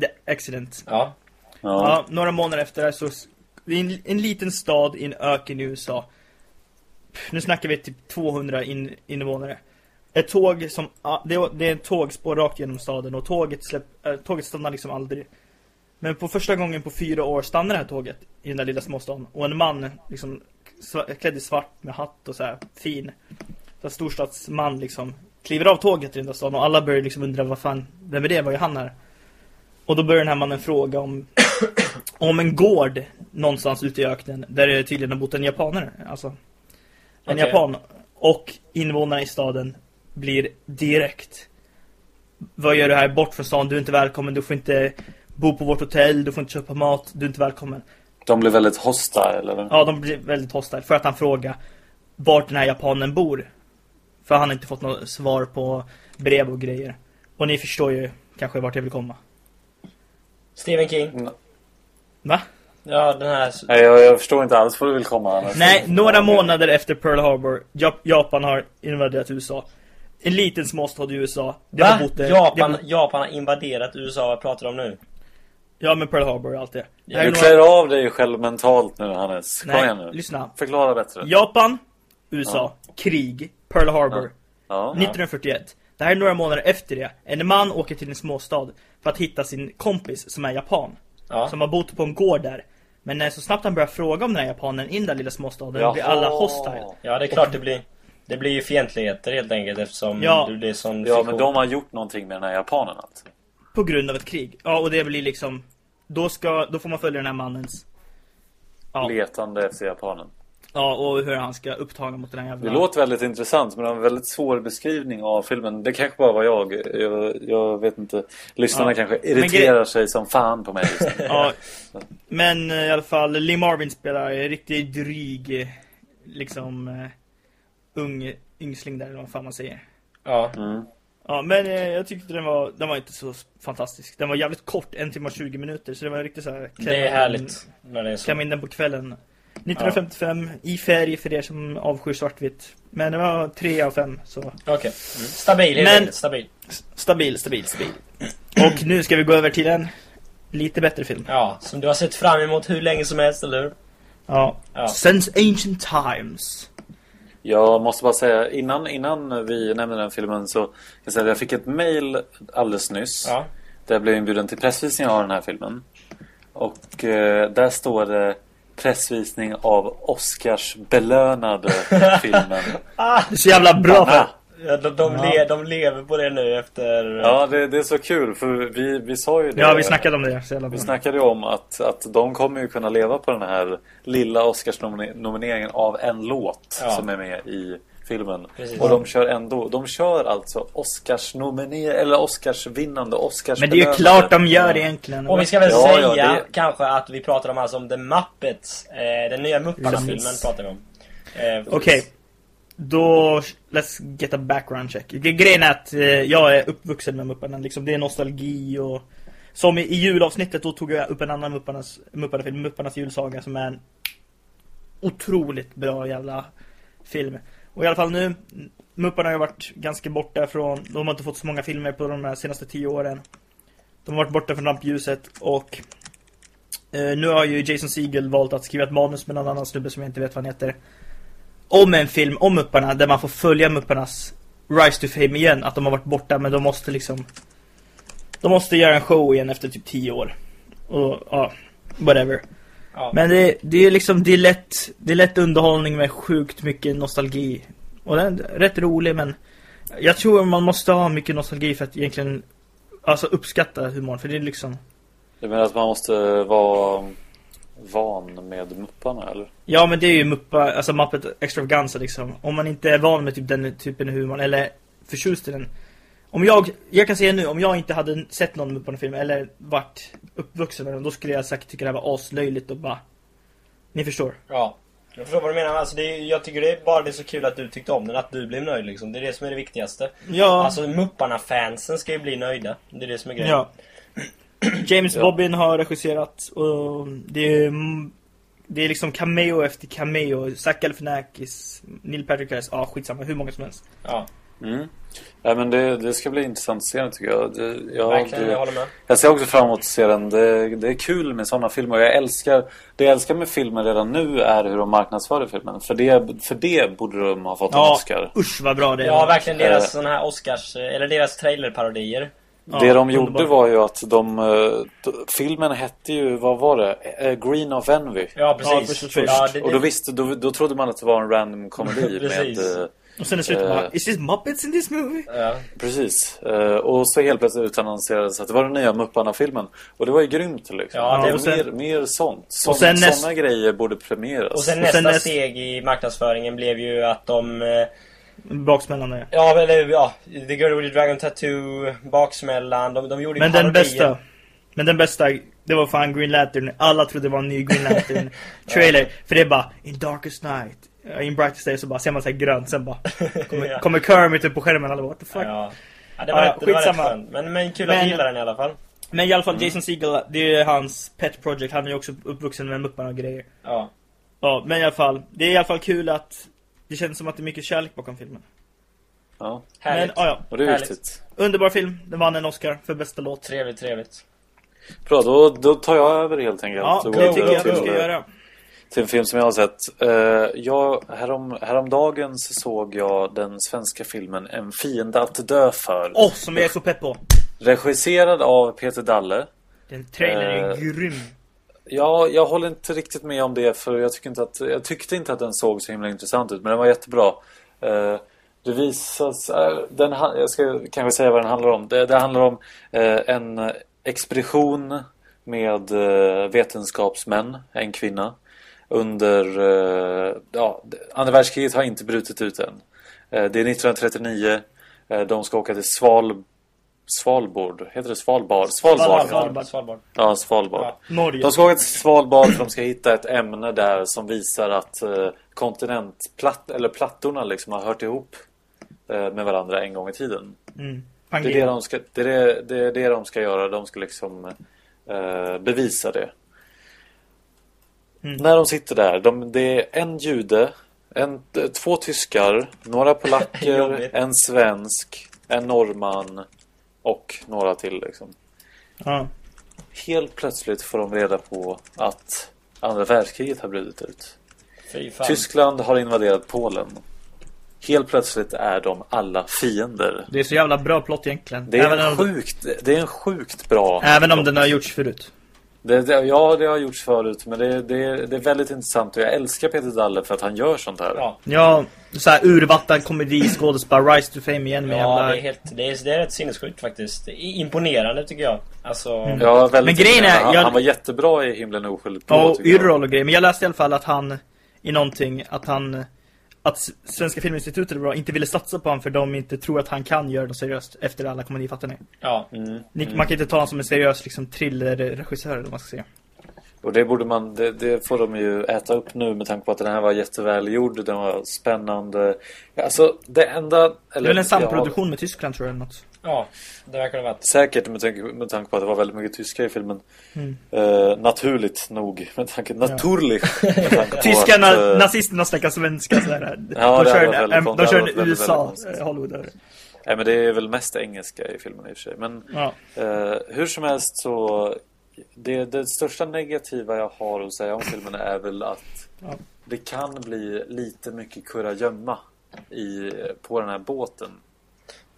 the accident. ja. Ja. Ja, några månader efter det här så s- det är en, en liten stad i en öken i USA. Nu snackar vi typ 200 in, invånare. Ett tåg som, ja, det, är- det är ett tågspår rakt genom staden och tåget, släpp, äh, tåget stannar liksom aldrig. Men på första gången på fyra år stannar det här tåget i den där lilla småstaden. Och en man liksom klädd i svart med hatt och så här fin. Så här storstadsman liksom kliver av tåget i den där staden och alla börjar liksom undra vad fan, vem är det? Vad är han här? Och då börjar den här mannen fråga om om en gård någonstans ute i öknen där det tydligen har bott en japaner. Alltså en Okej. japan. Och invånarna i staden blir direkt Vad gör du här bort från stan? Du är inte välkommen. Du får inte bo på vårt hotell. Du får inte köpa mat. Du är inte välkommen. De blev väldigt hostile eller? Ja, de blir väldigt hostile för att han frågar vart den här japanen bor. För han har inte fått något svar på brev och grejer. Och ni förstår ju kanske vart jag vill komma. Stephen King. Va? Ja, den här... Nej, jag, jag förstår inte alls vad du vill komma annars. Nej, några månader efter Pearl Harbor, Jap- Japan har invaderat USA. En liten småstad i USA. Det Va? har bott där- Japan, det- Japan har invaderat USA, vad pratar du om nu? Ja, men Pearl Harbor och allt det. Det Du några- klär av dig själv mentalt nu Hannes. Kom Nej, igen nu. lyssna. Förklara bättre. Japan, USA, krig, Pearl Harbor, Ja. 1941. Det här är några månader efter det. En man åker till en småstad för att hitta sin kompis som är japan. Ja. Som har bott på en gård där. Men när så snabbt han börjar fråga om den här japanen i den där lilla småstaden blir Jaha. alla hostile. Ja, det är klart det blir... Det blir ju fientligheter helt enkelt eftersom Ja. det blir sån Ja, men de har gjort någonting med den här japanen alltså. På grund av ett krig. Ja, och det blir liksom... Då, ska, då får man följa den här mannens... Ja, Letande efter japanen. ja och hur han ska upptaga mot den här jävla... Det låter väldigt intressant men det var en väldigt svår beskrivning av filmen. Det kanske bara var jag. Jag, jag vet inte. Lyssnarna Ja. kanske Men irriterar sig som fan på mig. Ja, men eh, i alla fall, Lee Marvin spelar en riktigt dryg, liksom, eh, ung yngsling där, eller vad fan man säger. Ja. Mm. Ja, men eh, jag tyckte den var, den var inte så fantastisk. Den var jävligt kort, en timme och 20 minuter, så det var riktigt så här. Det är härligt när det är så. Klämma in den på kvällen. 1955, i färg för er som avskyr svartvitt. Men det var 3 av 5, så Okej. Mm. Stabil Men- stabil. stabil, stabil, stabil. Och nu ska vi gå över till en lite bättre film. Ja, som du har sett fram emot hur länge som helst, eller hur? Ja. Ja. Since ancient times. Jag måste bara säga innan, innan vi nämner den filmen så jag säga jag fick ett mail alldeles nyss. Ja. Där jag blev inbjuden till pressvisning av den här filmen. Och eh, där står det pressvisning av Oscars belönade filmen. Det är så jävla bra för... Ja, de, de, Ja. Le, de lever på det nu efter... ja, det, det är så kul för vi, vi sa ju det. Ja, vi snackade om det. Vi bra. snackade ju om att, att de kommer ju kunna leva på den här lilla Oscarsnomineringen av en låt Ja. som är med i filmen. Precis. Och de kör ändå, de kör alltså Oscarsnominer eller Oscarsvinnande, Oscars Men det är ju klart de gör det egentligen. Och vi ska väl Ja, säga ja, det- kanske att vi pratar om alltså om The Muppets. Eh, den nya Mupparna-filmen Precis. pratar vi om. Eh, Okej. Då, let's get a background check. Grejen är att eh, jag är uppvuxen med Mupparna. Liksom, det är nostalgi och... Som i, i julavsnittet då tog jag upp en annan Mupparnas, Mupparna-film, Mupparnas julsaga, som är en otroligt bra jävla film. Och i alla fall nu, Mupparna har ju varit ganska borta från, de har inte fått så många filmer på de här senaste tio åren. De har varit borta från rampljuset och eh, nu har ju Jason Segel valt att skriva ett manus med någon annan snubbe som jag inte vet vad han heter. Om en film om Mupparna där man får följa Mupparnas Rise to Fame igen. Att de har varit borta men de måste liksom De måste göra en show igen efter typ tio år. Och ja, whatever. Ja. Men det, det är liksom, det är lätt Det är lätt underhållning med sjukt mycket nostalgi. Och den är rätt rolig men Jag tror man måste ha mycket nostalgi för att egentligen Alltså uppskatta humorn för det är liksom Du menar att man måste vara van med Mupparna eller? Ja men det är ju Muppa, alltså Muppet Extravaganza liksom. Om man inte är van med typ den typen av humor eller förtjust i den. Om jag, jag kan säga nu, om jag inte hade sett någon Mupparna-film eller varit uppvuxen med den, då skulle jag säkert tycka det här var aslöjligt och bara... Ni förstår? Ja. Jag förstår vad du menar. Alltså det är, jag tycker det är bara det är så kul att du tyckte om den, att du blev nöjd liksom. Det är det som är det viktigaste. Ja. Alltså Mupparna-fansen ska ju bli nöjda. Det är det som är grejen. Ja. James ja. Bobbin har regisserat och det är, det är liksom cameo efter cameo. Zach Galifianakis, Neil Patrick Harris, ja skitsamma, hur många som helst. Ja. Mm. Ja, men det, det ska bli intressant att se den tycker jag. Det, jag, Verkligen, det, jag håller med. Jag ser också fram emot att se den. Det, det är kul med sådana filmer. Jag älskar, det jag älskar med filmer redan nu är hur de marknadsför filmen. För det, för det borde de ha fått ja, en Oscar. usch vad bra det är. Ja, verkligen deras äh, sådana här Oscars, eller deras trailerparodier. Ja, det de gjorde var ju att de... Uh, filmen hette ju, vad var det? Uh, Green of Envy. Ja, precis. Ja, Ja, det, det... Och då visste, då, då trodde man att det var en random komedi med... Uh, och sen i slutet uh, bara, is this Muppets in this movie? Ja. Precis. Uh, och så helt plötsligt utannonserades att det var den nya Mupparna-filmen. Och det var ju grymt liksom. Ja, det, och sen, mer, mer sånt. Sån, och sen sådana grejer borde premieras. Och sen nästa och sen näst... steg i marknadsföringen blev ju att de... Baksmällan är. Ja, eller ja, The Girl with the Dragon Tattoo, Baksmällan, de, de gjorde Men den bästa, men den bästa, det var fan Green Lantern. Alla trodde det var en ny Green Lantern trailer. ja. För det är bara, in darkest night, in brightest day så bara ser man så grönt, sen bara kommer, ja. kommer Kermit upp på skärmen alla bara, what the fuck. Ja, ja det var, ja, rätt, det var rätt skönt. Men, men kul men, att gilla den i alla fall. Men i alla fall mm. Jason Segel, det är hans pet project. Han är ju också uppvuxen med Mupparna och grejer. Ja. Ja, men i alla fall. Det är i alla fall kul att det känns som att det är mycket kärlek bakom filmen. Ja. Härligt. Men, ja, Och det är Härligt. viktigt. Underbar film. Den vann en Oscar för bästa låt. Trevligt, trevligt. Bra, då, då tar jag över helt enkelt. Ja, det tycker jag att du ska göra. Till en film som jag har sett. Uh, jag, härom, häromdagen så såg jag den svenska filmen En fiende att dö för. Åh, oh, som jag är så pepp på. Regisserad av Peter Dalle. Den trailern är uh, grym. Ja, jag håller inte riktigt med om det för jag, tycker inte att, jag tyckte inte att den såg så himla intressant ut men den var jättebra. Eh, det visas, eh, den, jag ska kanske säga vad den handlar om. Det, det handlar om eh, en expedition med eh, vetenskapsmän, en kvinna. Under, ja, andra världskriget har inte brutit ut än. det är 1939. de ska åka till Svalbard Svalbard, heter det Svalbard? Svalbard. Svalbard. Svalbard. Ja, Svalbard. Ja. De ska åka till Svalbard för de ska hitta ett ämne där som visar att eh, kontinentplatt eller plattorna liksom har hört ihop eh, med varandra en gång i tiden. Mm. Det, är det, de ska, det, är det, det är det de ska göra. De ska liksom eh, bevisa det. Mm. När de sitter där, de, det är en jude, en, två tyskar, några polacker, en svensk, en norrman och några till liksom. Ja. Helt plötsligt får de reda på att andra världskriget har brutit ut. Tyskland har invaderat Polen. Helt plötsligt är de alla fiender. Det är så jävla bra plott egentligen. Det är, en sjukt, det är en sjukt bra Även plott. om den har gjorts förut. Det, det, ja, det har gjorts förut. Men det, det, det är väldigt intressant. Och jag älskar Peter Dalle för att han gör sånt här. Ja, ja så här urvattnad komedi, skådespelare, Rise to Fame igen med Ja, jävla... det är, helt, det, är, det är rätt sinnessjukt faktiskt. Imponerande tycker jag. Alltså... Mm. Ja, väldigt men grejen är, han, jag... han var jättebra i Himlen oskyldigt på. Ja, Yrrol och grejer. Men jag läste i alla fall att han i någonting, att han att Svenska Filminstitutet bra, inte ville satsa på honom för de inte tror att han kan göra det seriöst efter alla komedifattarna. Ja. Mm. Man kan inte ta honom som en seriös liksom, thriller-regissör eller vad man ska säga. Och det borde man, det, det, får de ju äta upp nu med tanke på att den här var jättevälgjord, den var spännande. Alltså det enda... Eller, det är väl en samproduktion har, med Tyskland tror jag eller något. Ja, det verkar det vara. Säkert med tanke, med tanke på att det var väldigt mycket tyskar i filmen. Mm. Uh, naturligt nog. Med tanke, naturligt. Ja. Tyskarna, att, uh, nazisterna snackar svenska sådär. Ja, de körde, de, de körde USA, Hollywood. Nej men det är väl mest engelska i filmen i och för sig. Men ja. uh, hur som helst så det, det största negativa jag har att säga om filmen är väl att ja. det kan bli lite mycket kurragömma i, på den här båten.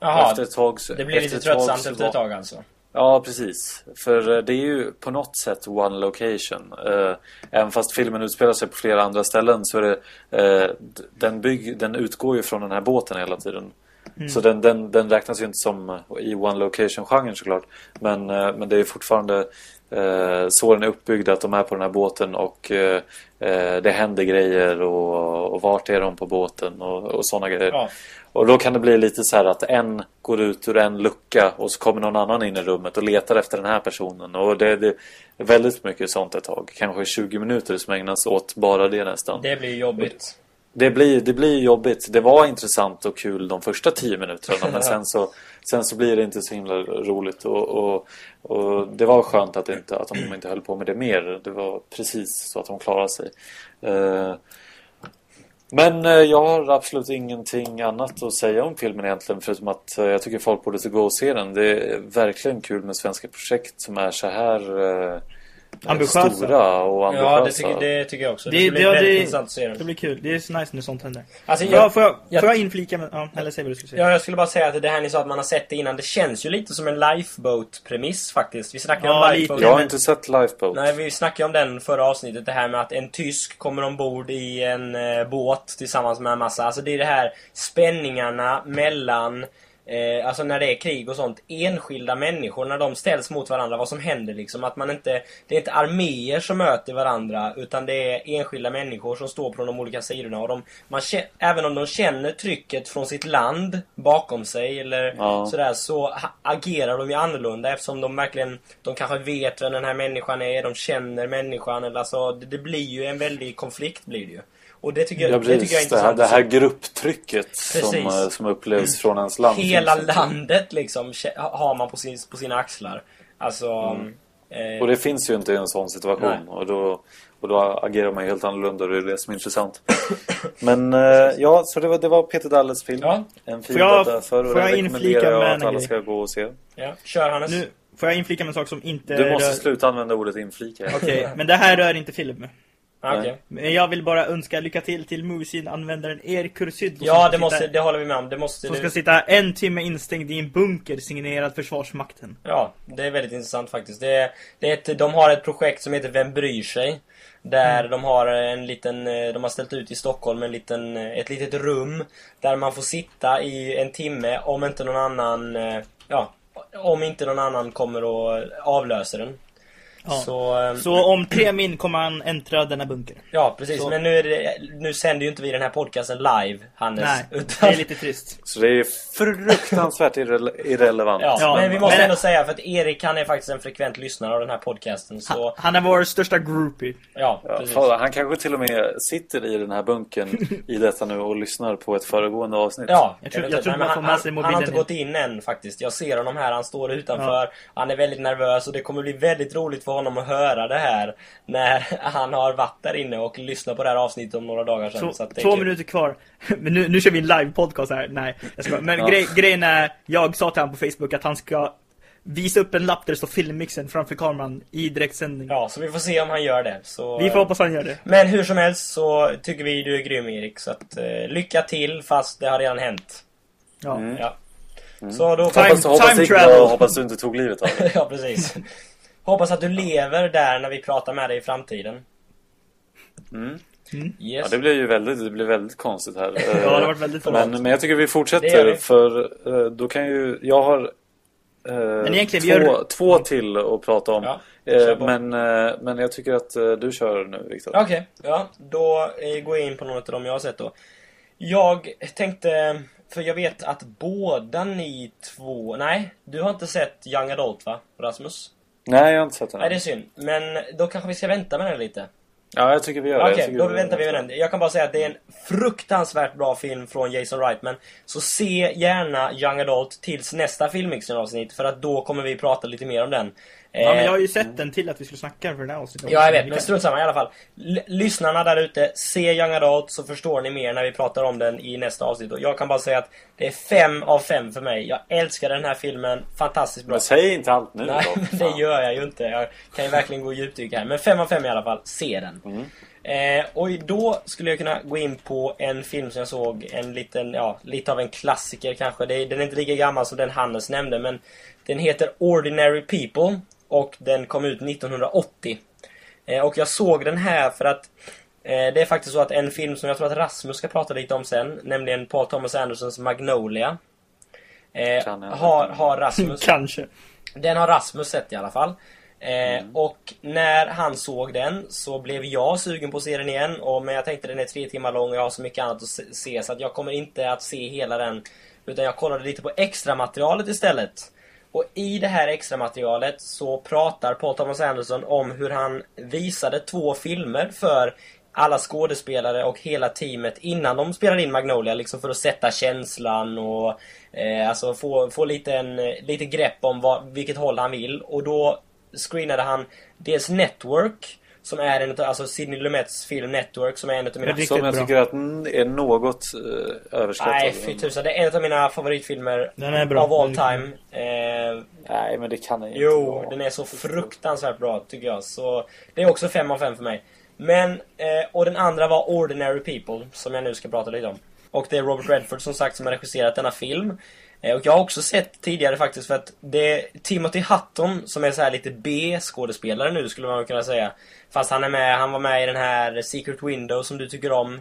Jaha, efter ett tag, det blir lite tröttsamt efter ett tag alltså. Ja, precis. För eh, det är ju på något sätt one location. Uh, även fast filmen utspelar sig på flera andra ställen så är det... Uh, den, bygg, den utgår ju från den här båten hela tiden. Mm. Så den, den, den räknas ju inte som i one location-genren såklart. Men, uh, men det är fortfarande eh, så den är uppbyggd att de är på den här båten och eh, eh, det händer grejer och, och vart är de på båten och, och sådana grejer. Ja. Och då kan det bli lite så här att en går ut ur en lucka och så kommer någon annan in i rummet och letar efter den här personen. Och det, det är väldigt mycket sånt ett tag. Kanske 20 minuter som ägnas åt bara det nästan. Det blir jobbigt. Det blir, det blir jobbigt. Det var intressant och kul de första 10 minuterna men sen så Sen så blir det inte så himla roligt och, och, och det var skönt att, inte, att de inte höll på med det mer. Det var precis så att de klarade sig. Uh, men uh, jag har absolut ingenting annat att säga om filmen egentligen förutom att uh, jag tycker folk borde gå och se den. Det är verkligen kul med svenska projekt som är så här ambitiösa. Stora och ambitiösa. Ja, det tycker, det tycker jag också. Det, det ska bli väldigt intressant att se den. Det blir kul. Det är så nice när sånt händer. Alltså, jag, ja, får, jag, jag, får jag inflika med... Ja, eller säg vad du skulle säga. Ja, jag skulle bara säga att det här ni sa att man har sett det innan. Det känns ju lite som en lifeboat-premiss faktiskt. Vi snackade ja, om lifeboat. Jag har inte sett lifeboat. Nej, vi snackade om den förra avsnittet. Det här med att en tysk kommer ombord i en eh, båt tillsammans med en massa... Alltså det är det här spänningarna mellan Eh, alltså när det är krig och sånt. Enskilda människor, när de ställs mot varandra, vad som händer liksom. Att man inte, det är inte arméer som möter varandra, utan det är enskilda människor som står på de olika sidorna. Och de, man, även om de känner trycket från sitt land bakom sig, eller ja. sådär, så agerar de ju annorlunda eftersom de verkligen, de kanske vet vem den här människan är, de känner människan, eller alltså, det, det blir ju en väldig konflikt blir det ju. Och det tycker jag, ja, det tycker jag är intressant. Det här, det här grupptrycket som, eh, som upplevs från ens land. Hela landet liksom har man på, sin, på sina axlar. Alltså... Mm. Eh, och det finns ju inte i en sån situation. Och då, och då agerar man helt annorlunda och det är det som är intressant. Men eh, ja, så det var, det var Peter Dalles film. Ja. En film får jag, därför. Och får jag inflika med att alla ska gå och se. Ja, kör Hannes. Nu får jag inflika med en sak som inte... Du måste rör... sluta använda ordet inflika. Okej, okay, men det här rör inte film. Okay. Men jag vill bara önska lycka till till Moviesin-användaren Erik Kursyd. Ja, det, måste, det håller vi med om. Det måste som ska sitta en timme instängd i en bunker signerad Försvarsmakten. Ja, det är väldigt intressant faktiskt. Det, det är ett, de har ett projekt som heter Vem bryr sig? Där mm. de har en liten, de har ställt ut i Stockholm en liten, ett litet rum Där man får sitta i en timme om inte någon annan, ja, om inte någon annan kommer och avlöser den. Ja. Så, ehm, så om tre min kommer han äntra denna bunker. Ja, precis. Så. Men nu, är det, nu sänder ju inte vi den här podcasten live, Hannes. Nej, utan... det är lite trist. Så det är fruktansvärt irre irrelevant. Ja, ja, men vi måste men... ändå säga, för att Erik han är faktiskt en frekvent lyssnare av den här podcasten. Så... Han, han är vår största groupie. Ja, precis. Ja, han kanske till och med sitter i den här bunkern i detta nu och lyssnar på ett föregående avsnitt. Ja, jag tror, jag tror man får med sig mobilen. Han har inte gått in än faktiskt. Jag ser honom här, han står utanför. Ja. Han är väldigt nervös och det kommer bli väldigt roligt för honom att höra det här när han har varit där inne och lyssnat på det här avsnittet om några dagar sedan. Så, så två minuter kvar. Men nu, nu kör vi en live-podcast här. Nej, jag ska. Men ja. grej, grejen är, jag sa till honom på Facebook att han ska visa upp en lapp där det står filmmixen framför kameran i direktsändning. Ja, så vi får se om han gör det. Så, vi får hoppas han gör det. Men hur som helst så tycker vi du är grym Erik. Så att, eh, lycka till fast det har redan hänt. Ja. Mm. ja. Mm. Så då time, hoppas, hoppas, time travel. hoppas du inte tog livet av det. ja, precis. Hoppas att du lever där när vi pratar med dig i framtiden. Mm. Mm. Yes. Ja, det blir ju väldigt, det blir väldigt konstigt här. ja, det har varit väldigt men, men jag tycker vi fortsätter för eh, då kan ju, jag har eh, men egentligen, två, gör... två till att prata om. Ja, eh, men, eh, men jag tycker att eh, du kör nu, Viktor. Okej, okay, ja. Då går jag in på något av dem jag har sett då. Jag tänkte, för jag vet att båda ni två... Nej, du har inte sett Young Adult va, Rasmus? Nej, jag har inte sett den. Nej, det är synd. Men då kanske vi ska vänta med den lite. Ja, jag tycker vi gör det. Okej, okay, då väntar vi med den. Jag kan bara säga att det är en fruktansvärt bra film från Jason Reitman. Så se gärna Young Adult tills nästa filmmixen-avsnitt, för att då kommer vi prata lite mer om den. Ja, men jag har ju sett den till att vi skulle snacka för det här avsnittet. Ja, jag vet. Men strunt samma i alla fall. L lyssnarna där ute, se Young Adult så förstår ni mer när vi pratar om den i nästa avsnitt. Och jag kan bara säga att det är fem av fem för mig. Jag älskar den här filmen. Fantastiskt bra. Men säg inte allt nu Nej, då. det gör jag ju inte. Jag kan ju verkligen gå djupdyka här. Men fem av fem i alla fall. Se den. Mm. Eh, och då skulle jag kunna gå in på en film som jag såg, en liten, ja, lite av en klassiker kanske. Det, den är inte lika gammal som den Hannes nämnde, men den heter Ordinary People och den kom ut 1980. Eh, och jag såg den här för att eh, det är faktiskt så att en film som jag tror att Rasmus ska prata lite om sen, nämligen Paul Thomas Andersons Magnolia. Eh, har, har Rasmus... Kanske. Den har Rasmus sett i alla fall. Eh, mm. Och när han såg den så blev jag sugen på att se den igen. Och, men jag tänkte den är tre timmar lång och jag har så mycket annat att se så att jag kommer inte att se hela den. Utan jag kollade lite på extra materialet istället. Och i det här extra materialet så pratar Paul Thomas Anderson om hur han visade två filmer för alla skådespelare och hela teamet innan de spelade in Magnolia liksom för att sätta känslan och eh, alltså få, få lite, en, lite grepp om vad, vilket håll han vill. Och då screenade han dels Network som är en alltså Sidney Lumets film Network som är en av mina... Som jag tycker att är något uh, överskattad. Nej, fy tusan. Det är en av mina favoritfilmer den är bra. av all time. Eh, Nej, men det kan den inte Jo, vara. den är så fruktansvärt bra tycker jag. Så det är också fem av fem för mig. Men, eh, och den andra var Ordinary People, som jag nu ska prata lite om. Och det är Robert Redford som sagt som har regisserat denna film. Eh, och jag har också sett tidigare faktiskt för att det är Timothy Hutton som är så här lite B-skådespelare nu skulle man kunna säga. Fast han är med, han var med i den här Secret Window som du tycker om.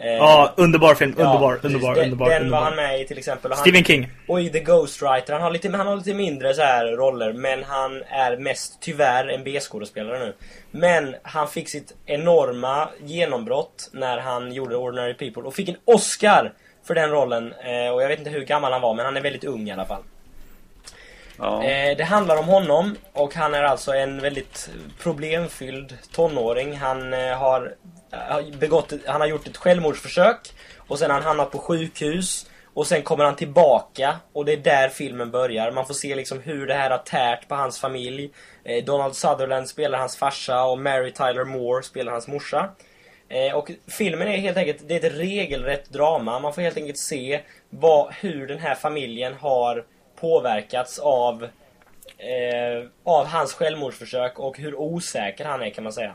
Eh, ja, underbar film. Underbar, ja, underbar, den, underbar. Den underbar. var han med i till exempel. Stephen han, King. Och i The Ghostwriter. Han har, lite, han har lite mindre så här roller. Men han är mest tyvärr en B-skådespelare nu. Men han fick sitt enorma genombrott när han gjorde Ordinary People. Och fick en Oscar för den rollen. Eh, och jag vet inte hur gammal han var, men han är väldigt ung i alla fall. Ja. Eh, det handlar om honom och han är alltså en väldigt problemfylld tonåring. Han eh, eh, har begått, han har gjort ett självmordsförsök och sen har han hamnat på sjukhus och sen kommer han tillbaka och det är där filmen börjar. Man får se liksom hur det här har tärt på hans familj. Donald Sutherland spelar hans farsa och Mary Tyler Moore spelar hans morsa. Och filmen är helt enkelt det är ett regelrätt drama. Man får helt enkelt se vad, hur den här familjen har påverkats av eh, av hans självmordsförsök och hur osäker han är kan man säga.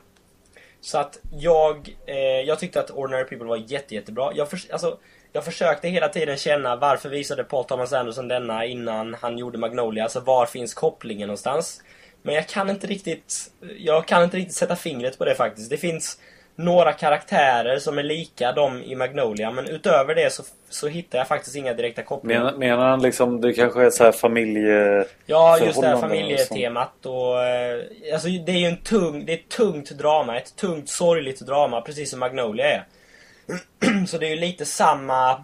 Så att jag, eh, jag tyckte att Ordinary People var jätte, jättebra. Jag, för, alltså, jag försökte hela tiden känna varför visade Paul Thomas Anderson denna innan han gjorde Magnolia. Alltså var finns kopplingen någonstans? Men jag kan inte riktigt, jag kan inte riktigt sätta fingret på det faktiskt. Det finns några karaktärer som är lika de i Magnolia. Men utöver det så, så hittar jag faktiskt inga direkta kopplingar. Menar, menar han liksom, det kanske är så här familje... Ja, just det här familjetemat. Och, eh, alltså det är ju en tung, det är ett tungt drama. Ett tungt sorgligt drama, precis som Magnolia är. så det är ju lite samma...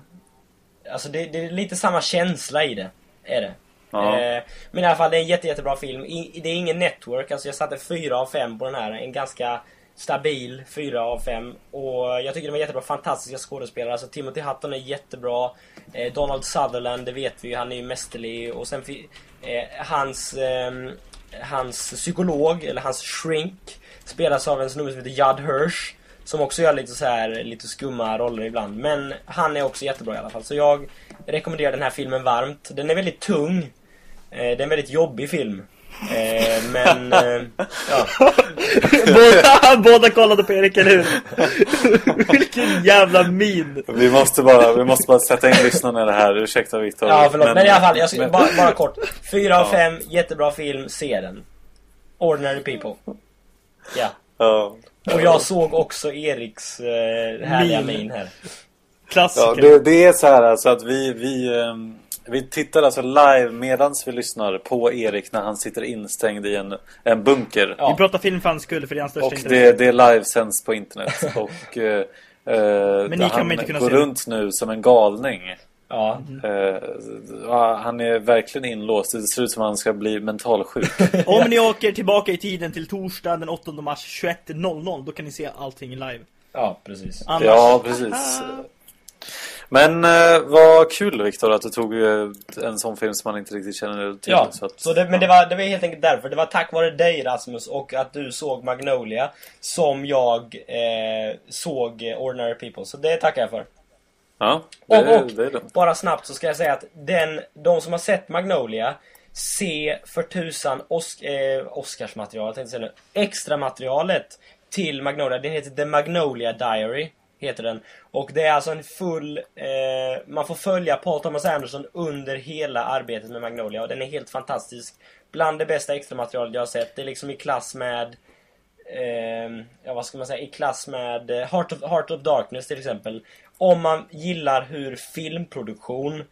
Alltså det, det, är lite samma känsla i det. Är det. Ja. Eh, men i alla fall, det är en jätte, jättebra film. I, det är ingen network. Alltså jag satte fyra av fem på den här. En ganska stabil 4 av 5. Och jag tycker de är jättebra, fantastiska skådespelare. Alltså Timothy Hutton är jättebra. Eh, Donald Sutherland, det vet vi ju, han är ju mästerlig. Och sen eh, hans, eh, hans psykolog, eller hans shrink, spelas av en snubbe som heter Judd Hirsch. Som också gör lite så här lite skumma roller ibland. Men han är också jättebra i alla fall. Så jag rekommenderar den här filmen varmt. Den är väldigt tung. Eh, det är en väldigt jobbig film. Eh, men, eh, ja. båda, båda kollade på Erik, eller hur? Vilken jävla min. Vi måste bara, vi måste bara sätta in lyssnarna i det här. Ursäkta Viktor. Ja, förlåt. Men, men i alla fall, jag ska, men... bara, bara kort. Fyra av fem, jättebra film. Se den. Ordinary People. Ja. ja. Och jag såg också Eriks eh, härliga min. min här. Klassiker. Ja, det, det, är så här alltså att vi, vi um vi tittar alltså live medans vi lyssnar på Erik när han sitter instängd i en, en bunker. Ja. Vi pratar film för hans skull, för det är hans största Och det, det är livesänds på internet. och uh, Men ni kan han inte kunna går se runt nu som en galning. Ja. Uh, han är verkligen inlåst. Det ser ut som att han ska bli mentalsjuk. Om ni åker tillbaka i tiden till torsdag den 8 mars 21.00 då kan ni se allting live. Ja, precis. Annars... Ja, precis. Men eh, vad kul Viktor att du tog eh, en sån film som man inte riktigt känner till. Ja, så att, så det, men det var, det var helt enkelt därför. Det var tack vare dig Rasmus och att du såg Magnolia som jag eh, såg Ordinary People. Så det tackar jag för. Ja, det, och, och det är lugnt. bara snabbt så ska jag säga att den, de som har sett Magnolia Se för tusan Os eh, Oscarsmaterialet, tänkte säga nu. Extra materialet till Magnolia. Den heter The Magnolia Diary heter den. Och det är alltså en full... Eh, man får följa Paul Thomas Anderson under hela arbetet med Magnolia och den är helt fantastisk. Bland det bästa extra materialet jag har sett. Det är liksom i klass med... Eh, ja, vad ska man säga? I klass med eh, Heart of, Heart of Darkness till exempel. Om man gillar hur filmproduktion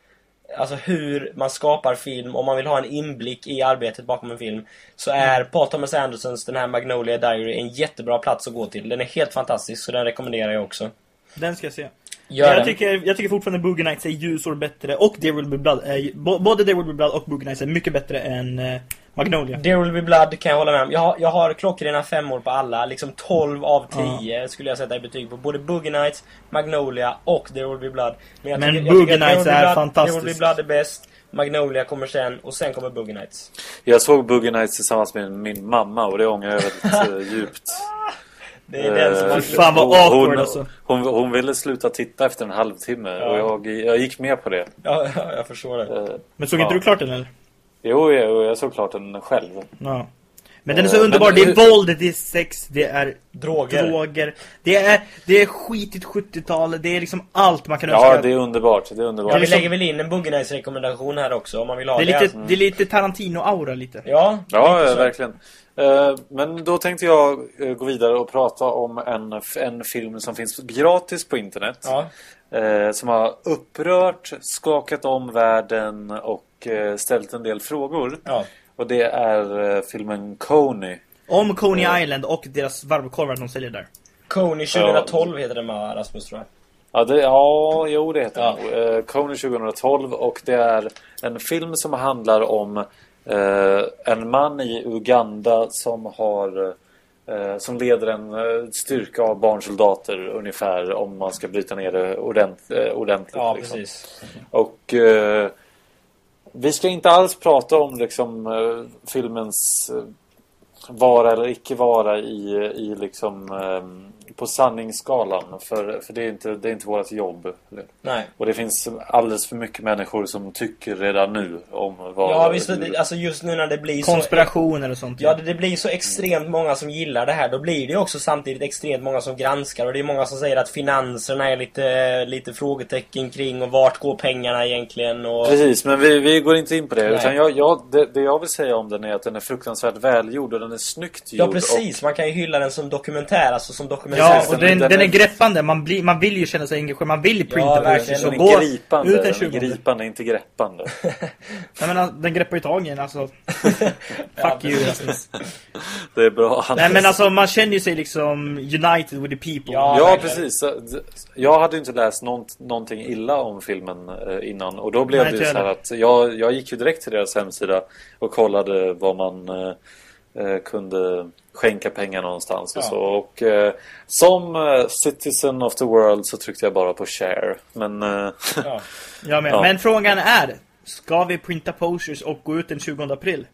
Alltså hur man skapar film, om man vill ha en inblick i arbetet bakom en film Så är mm. Paul Thomas Andersons den här Magnolia Diary en jättebra plats att gå till. Den är helt fantastisk, så den rekommenderar jag också. Den ska jag se Gör jag, tycker, jag tycker fortfarande Boogie Nights är ljusår bättre och There Will Be Blood är, Både There Will Be Blood och Boogie Nights är mycket bättre än eh, Magnolia. There Will Be Blood kan jag hålla med om. Jag har, jag har klockrena femmor på alla Liksom 12 av 10 ja. skulle jag sätta i betyg på. Både Boogie Nights, Magnolia och There Will Be Blood. Men, jag Men tycker, Boogie jag Nights är Blood, fantastisk There Will Be Blood är bäst Magnolia kommer sen och sen kommer Boogie Nights. Jag såg Boogie Nights tillsammans med min mamma och det ångrar jag väldigt uh, djupt det är den som har... Fan vad awkward hon, alltså. Hon, hon, ville sluta titta efter en halvtimme ja. och jag, jag gick med på det. Ja, ja jag förstår det. Uh, Men såg ja. inte du klart den eller? Jo, jag, jag såg klart den själv. Ja. Men den är så uh, underbar. Det är våld, det är sex, det är droger. droger. Det är, det är skitigt 70-tal. Det är liksom allt man kan ja, önska. Ja, det är underbart. Det är underbart. Ja, vi lägger väl in en Nights rekommendation här också om man vill ha det. Är det. Lite, mm. Det är lite Tarantino-aura lite. Ja, ja, verkligen. Eh, men då tänkte jag eh, gå vidare och prata om en, en film som finns gratis på internet. Ja. Eh, som har upprört, skakat om världen och ställt en del frågor. Ja. Och det är filmen Coney. Om Coney Island och deras varmkorvar de säljer där. Coney 2012 ja. heter den med Rasmus tror jag. Ja, det, ja, jo det heter ja. den. Coney 2012 och det är en film som handlar om Eh, en man i Uganda som har eh, som leder en eh, styrka av barnsoldater ungefär om man ska bryta ner det ordent, ordentligt. Ja, liksom. precis. Och eh, vi ska inte alls prata om liksom eh, filmens eh, vara eller icke vara i, i liksom ehm, på sanningsskalan. För, för det, är inte, det är inte vårt jobb. Nej. Och det finns alldeles för mycket människor som tycker redan nu om vad... Ja, visst. Det, alltså just nu när det blir Konspirationer så, och sånt. Ja, det, det, blir så extremt många som gillar det här. Då blir det också samtidigt extremt många som granskar. Och det är många som säger att finanserna är lite, lite frågetecken kring och vart går pengarna egentligen. Och... Precis, men vi, vi går inte in på det. Utan jag, jag, det, det, jag vill säga om den är att den är fruktansvärt välgjord och den är snyggt gjord. Ja, precis. Och... Man kan ju hylla den som dokumentär. Alltså som dokumentär Ja, och den, den, den är greppande. Man, blir, man vill ju känna sig engagerad. Man vill ju printa ja, på det. Så gå gripande, ut den 20. Den är gripande, inte greppande. Jag menar, den greppar ju tag i en, alltså. Fuck you, Rasmus. Det är bra. Nej, men alltså, man känner ju sig liksom united with the people. Ja, ja precis. Jag hade ju inte läst nånt, någonting illa om filmen eh, innan. Och då blev Nej, det ju så här att jag, jag gick ju direkt till deras hemsida och kollade vad man eh, eh kunde skänka pengar någonstans och ja. så. Och eh, som eh, citizen of the world så tryckte jag bara på share. Men... Eh, ja, men, ja. men frågan är, ska vi printa posters och gå ut den 20 april?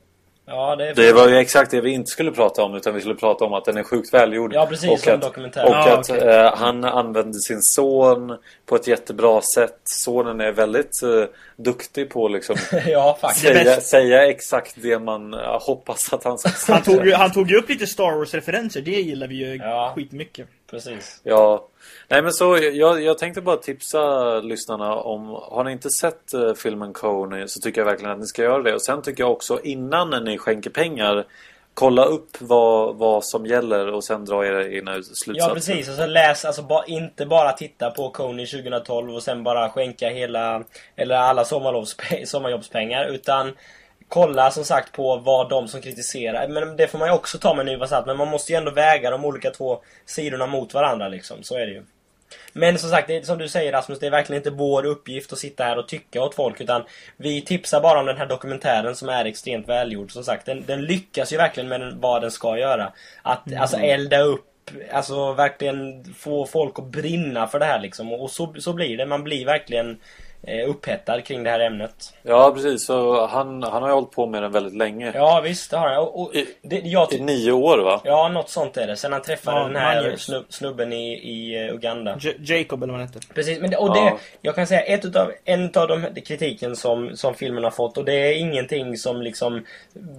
Ja, det, det, var ju exakt det vi inte skulle prata om utan vi skulle prata om att den är sjukt välgjord. Ja, precis, och som att, dokumentär. Och ja, att okay. eh, han använde sin son på ett jättebra sätt. Sonen är väldigt eh, duktig på liksom ja, säga, säga, exakt det man uh, hoppas att han ska säga. Han tog, han tog ju upp lite Star Wars-referenser, det gillar vi ju ja. skitmycket. Precis. Ja, Nej men så, jag, jag tänkte bara tipsa lyssnarna om, har ni inte sett uh, filmen Coney så tycker jag verkligen att ni ska göra det. Och sen tycker jag också innan ni skänker pengar Kolla upp vad, vad som gäller och sen dra era egna slutsatser. Ja precis, och så läs, alltså ba, inte bara titta på Coney 2012 och sen bara skänka hela, eller alla sommarjobbspengar utan kolla som sagt på vad de som kritiserar, men det får man ju också ta med en nypa salt, men man måste ju ändå väga de olika två sidorna mot varandra liksom, så är det ju. Men som sagt, det, som du säger Rasmus, det är verkligen inte vår uppgift att sitta här och tycka åt folk utan vi tipsar bara om den här dokumentären som är extremt välgjord. Som sagt, den, den lyckas ju verkligen med den, vad den ska göra. Att mm. alltså elda upp Alltså verkligen få folk att brinna för det här liksom. Och så, så blir det. Man blir verkligen upphettad kring det här ämnet. Ja, precis. Så han, han har ju hållit på med den väldigt länge. Ja, visst det har han. Och, och I, det, jag I nio år, va? Ja, något sånt är det. Sen han träffade ja, den här snub, snubben i, i uh, Uganda. J Jacob, eller vad han heter. Precis. Men det, och det, jag kan säga, ett utav, en av de kritiken som, som filmen har fått, och det är ingenting som liksom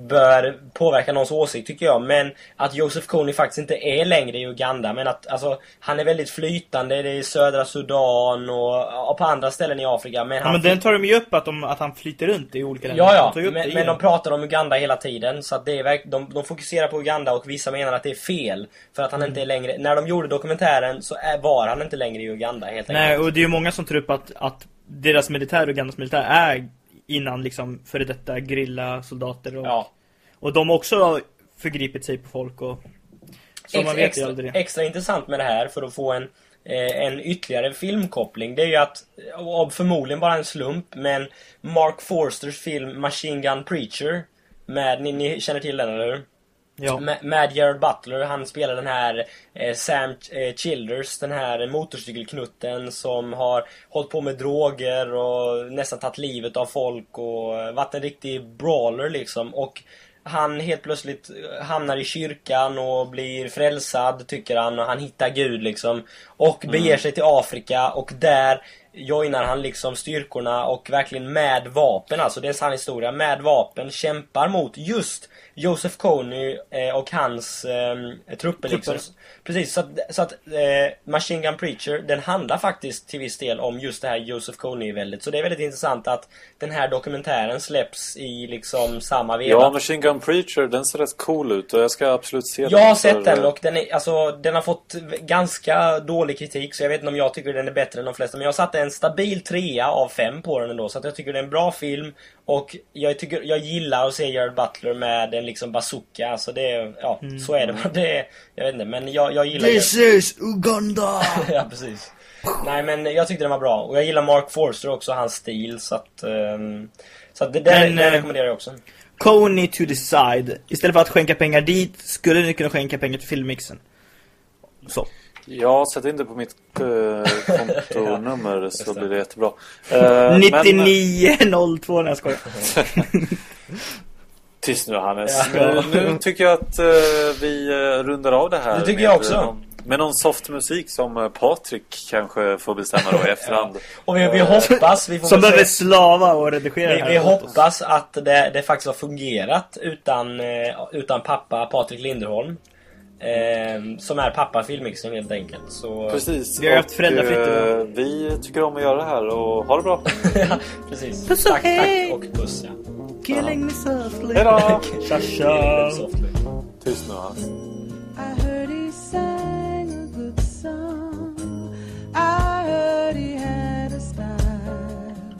bör påverka någons åsikt, tycker jag. Men att Joseph Kony faktiskt inte är längre i Uganda. Men att alltså, han är väldigt flytande. Det är i södra Sudan och, och på andra ställen i Afrika Afrika. Men, ja, men den tar de ju upp att, de, att han flyter runt i olika länder. Ja, ja. Men, men de pratar om Uganda hela tiden. Så att det är de, de fokuserar på Uganda och vissa menar att det är fel. För att han mm. inte är längre... När de gjorde dokumentären så är, var han inte längre i Uganda helt Nej, enkelt. och det är ju många som tror upp att, att deras militär, Ugandas militär, är innan liksom före detta grilla soldater och, ja. och de också förgripit sig på folk och så Ex, man vet extra, aldrig. Extra intressant med det här för att få en Eh, en ytterligare filmkoppling. Det är ju att, av förmodligen bara en slump, men Mark Forsters film Machine Gun Preacher med, ni, ni känner till den eller hur? Ja. Med, med Gerard Butler, han spelar den här eh, Sam eh, Childers, den här motorcykelknutten som har hållit på med droger och nästan tagit livet av folk och varit en riktig brawler liksom. Och han helt plötsligt hamnar i kyrkan och blir frälsad, tycker han. Och han hittar Gud liksom. Och beger mm. sig till Afrika och där joinar han liksom styrkorna och verkligen med vapen, alltså det är en sann historia, med vapen kämpar mot just Joseph Kony eh, och hans eh, trupper liksom. Precis, så att, så att eh, Machine Gun Preacher, den handlar faktiskt till viss del om just det här Joseph Kony-väldet. Så det är väldigt intressant att den här dokumentären släpps i liksom samma veva. Ja, Machine Gun Preacher, den ser rätt cool ut och jag ska absolut se jag den. Jag har sett den och den, är, alltså, den har fått ganska dålig kritik så jag vet inte om jag tycker den är bättre än de flesta. Men jag satte en stabil trea av fem på den ändå. Så att jag tycker det är en bra film och jag tycker, jag gillar att se Jared Butler med en liksom bazooka. Alltså det är, ja, mm. så är det. det är, jag vet inte, men jag, jag gillar... This jag... is Uganda! ja, precis. Nej, men jag tyckte den var bra. Och jag gillar Mark Forster också, hans stil. Så att, um, så att det, där, men, det rekommenderar jag också. Coney to the side. Istället för att skänka pengar dit, skulle ni kunna skänka pengar till filmmixen. Så. Ja, sätt in det på mitt äh, kontonummer så blir det jättebra. Äh, 9902 när jag skojar. Tyst nu Hannes. Ja. Nu, nu, tycker jag att uh, vi uh, rundar av det här. Det tycker jag också. Någon, med någon soft musik som uh, Patrik kanske får bestämma då i efterhand. ja. Och vi, vi hoppas... Vi får som behöver slava och redigera Vi, vi hoppas att det, det, faktiskt har fungerat utan, utan pappa Patrik Linderholm. Eh, som är pappa filmmixen helt enkelt. Så precis. Vi har haft föräldrafritt. Eh, vi tycker om att göra det här och ha det bra. precis. Puss och tack, hej! Tack och puss. Ja. Killing me softly. Hejdå! tja tja! Tyst nu Hans. I heard he sang a good song I heard he had a style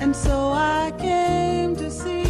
And so I came to see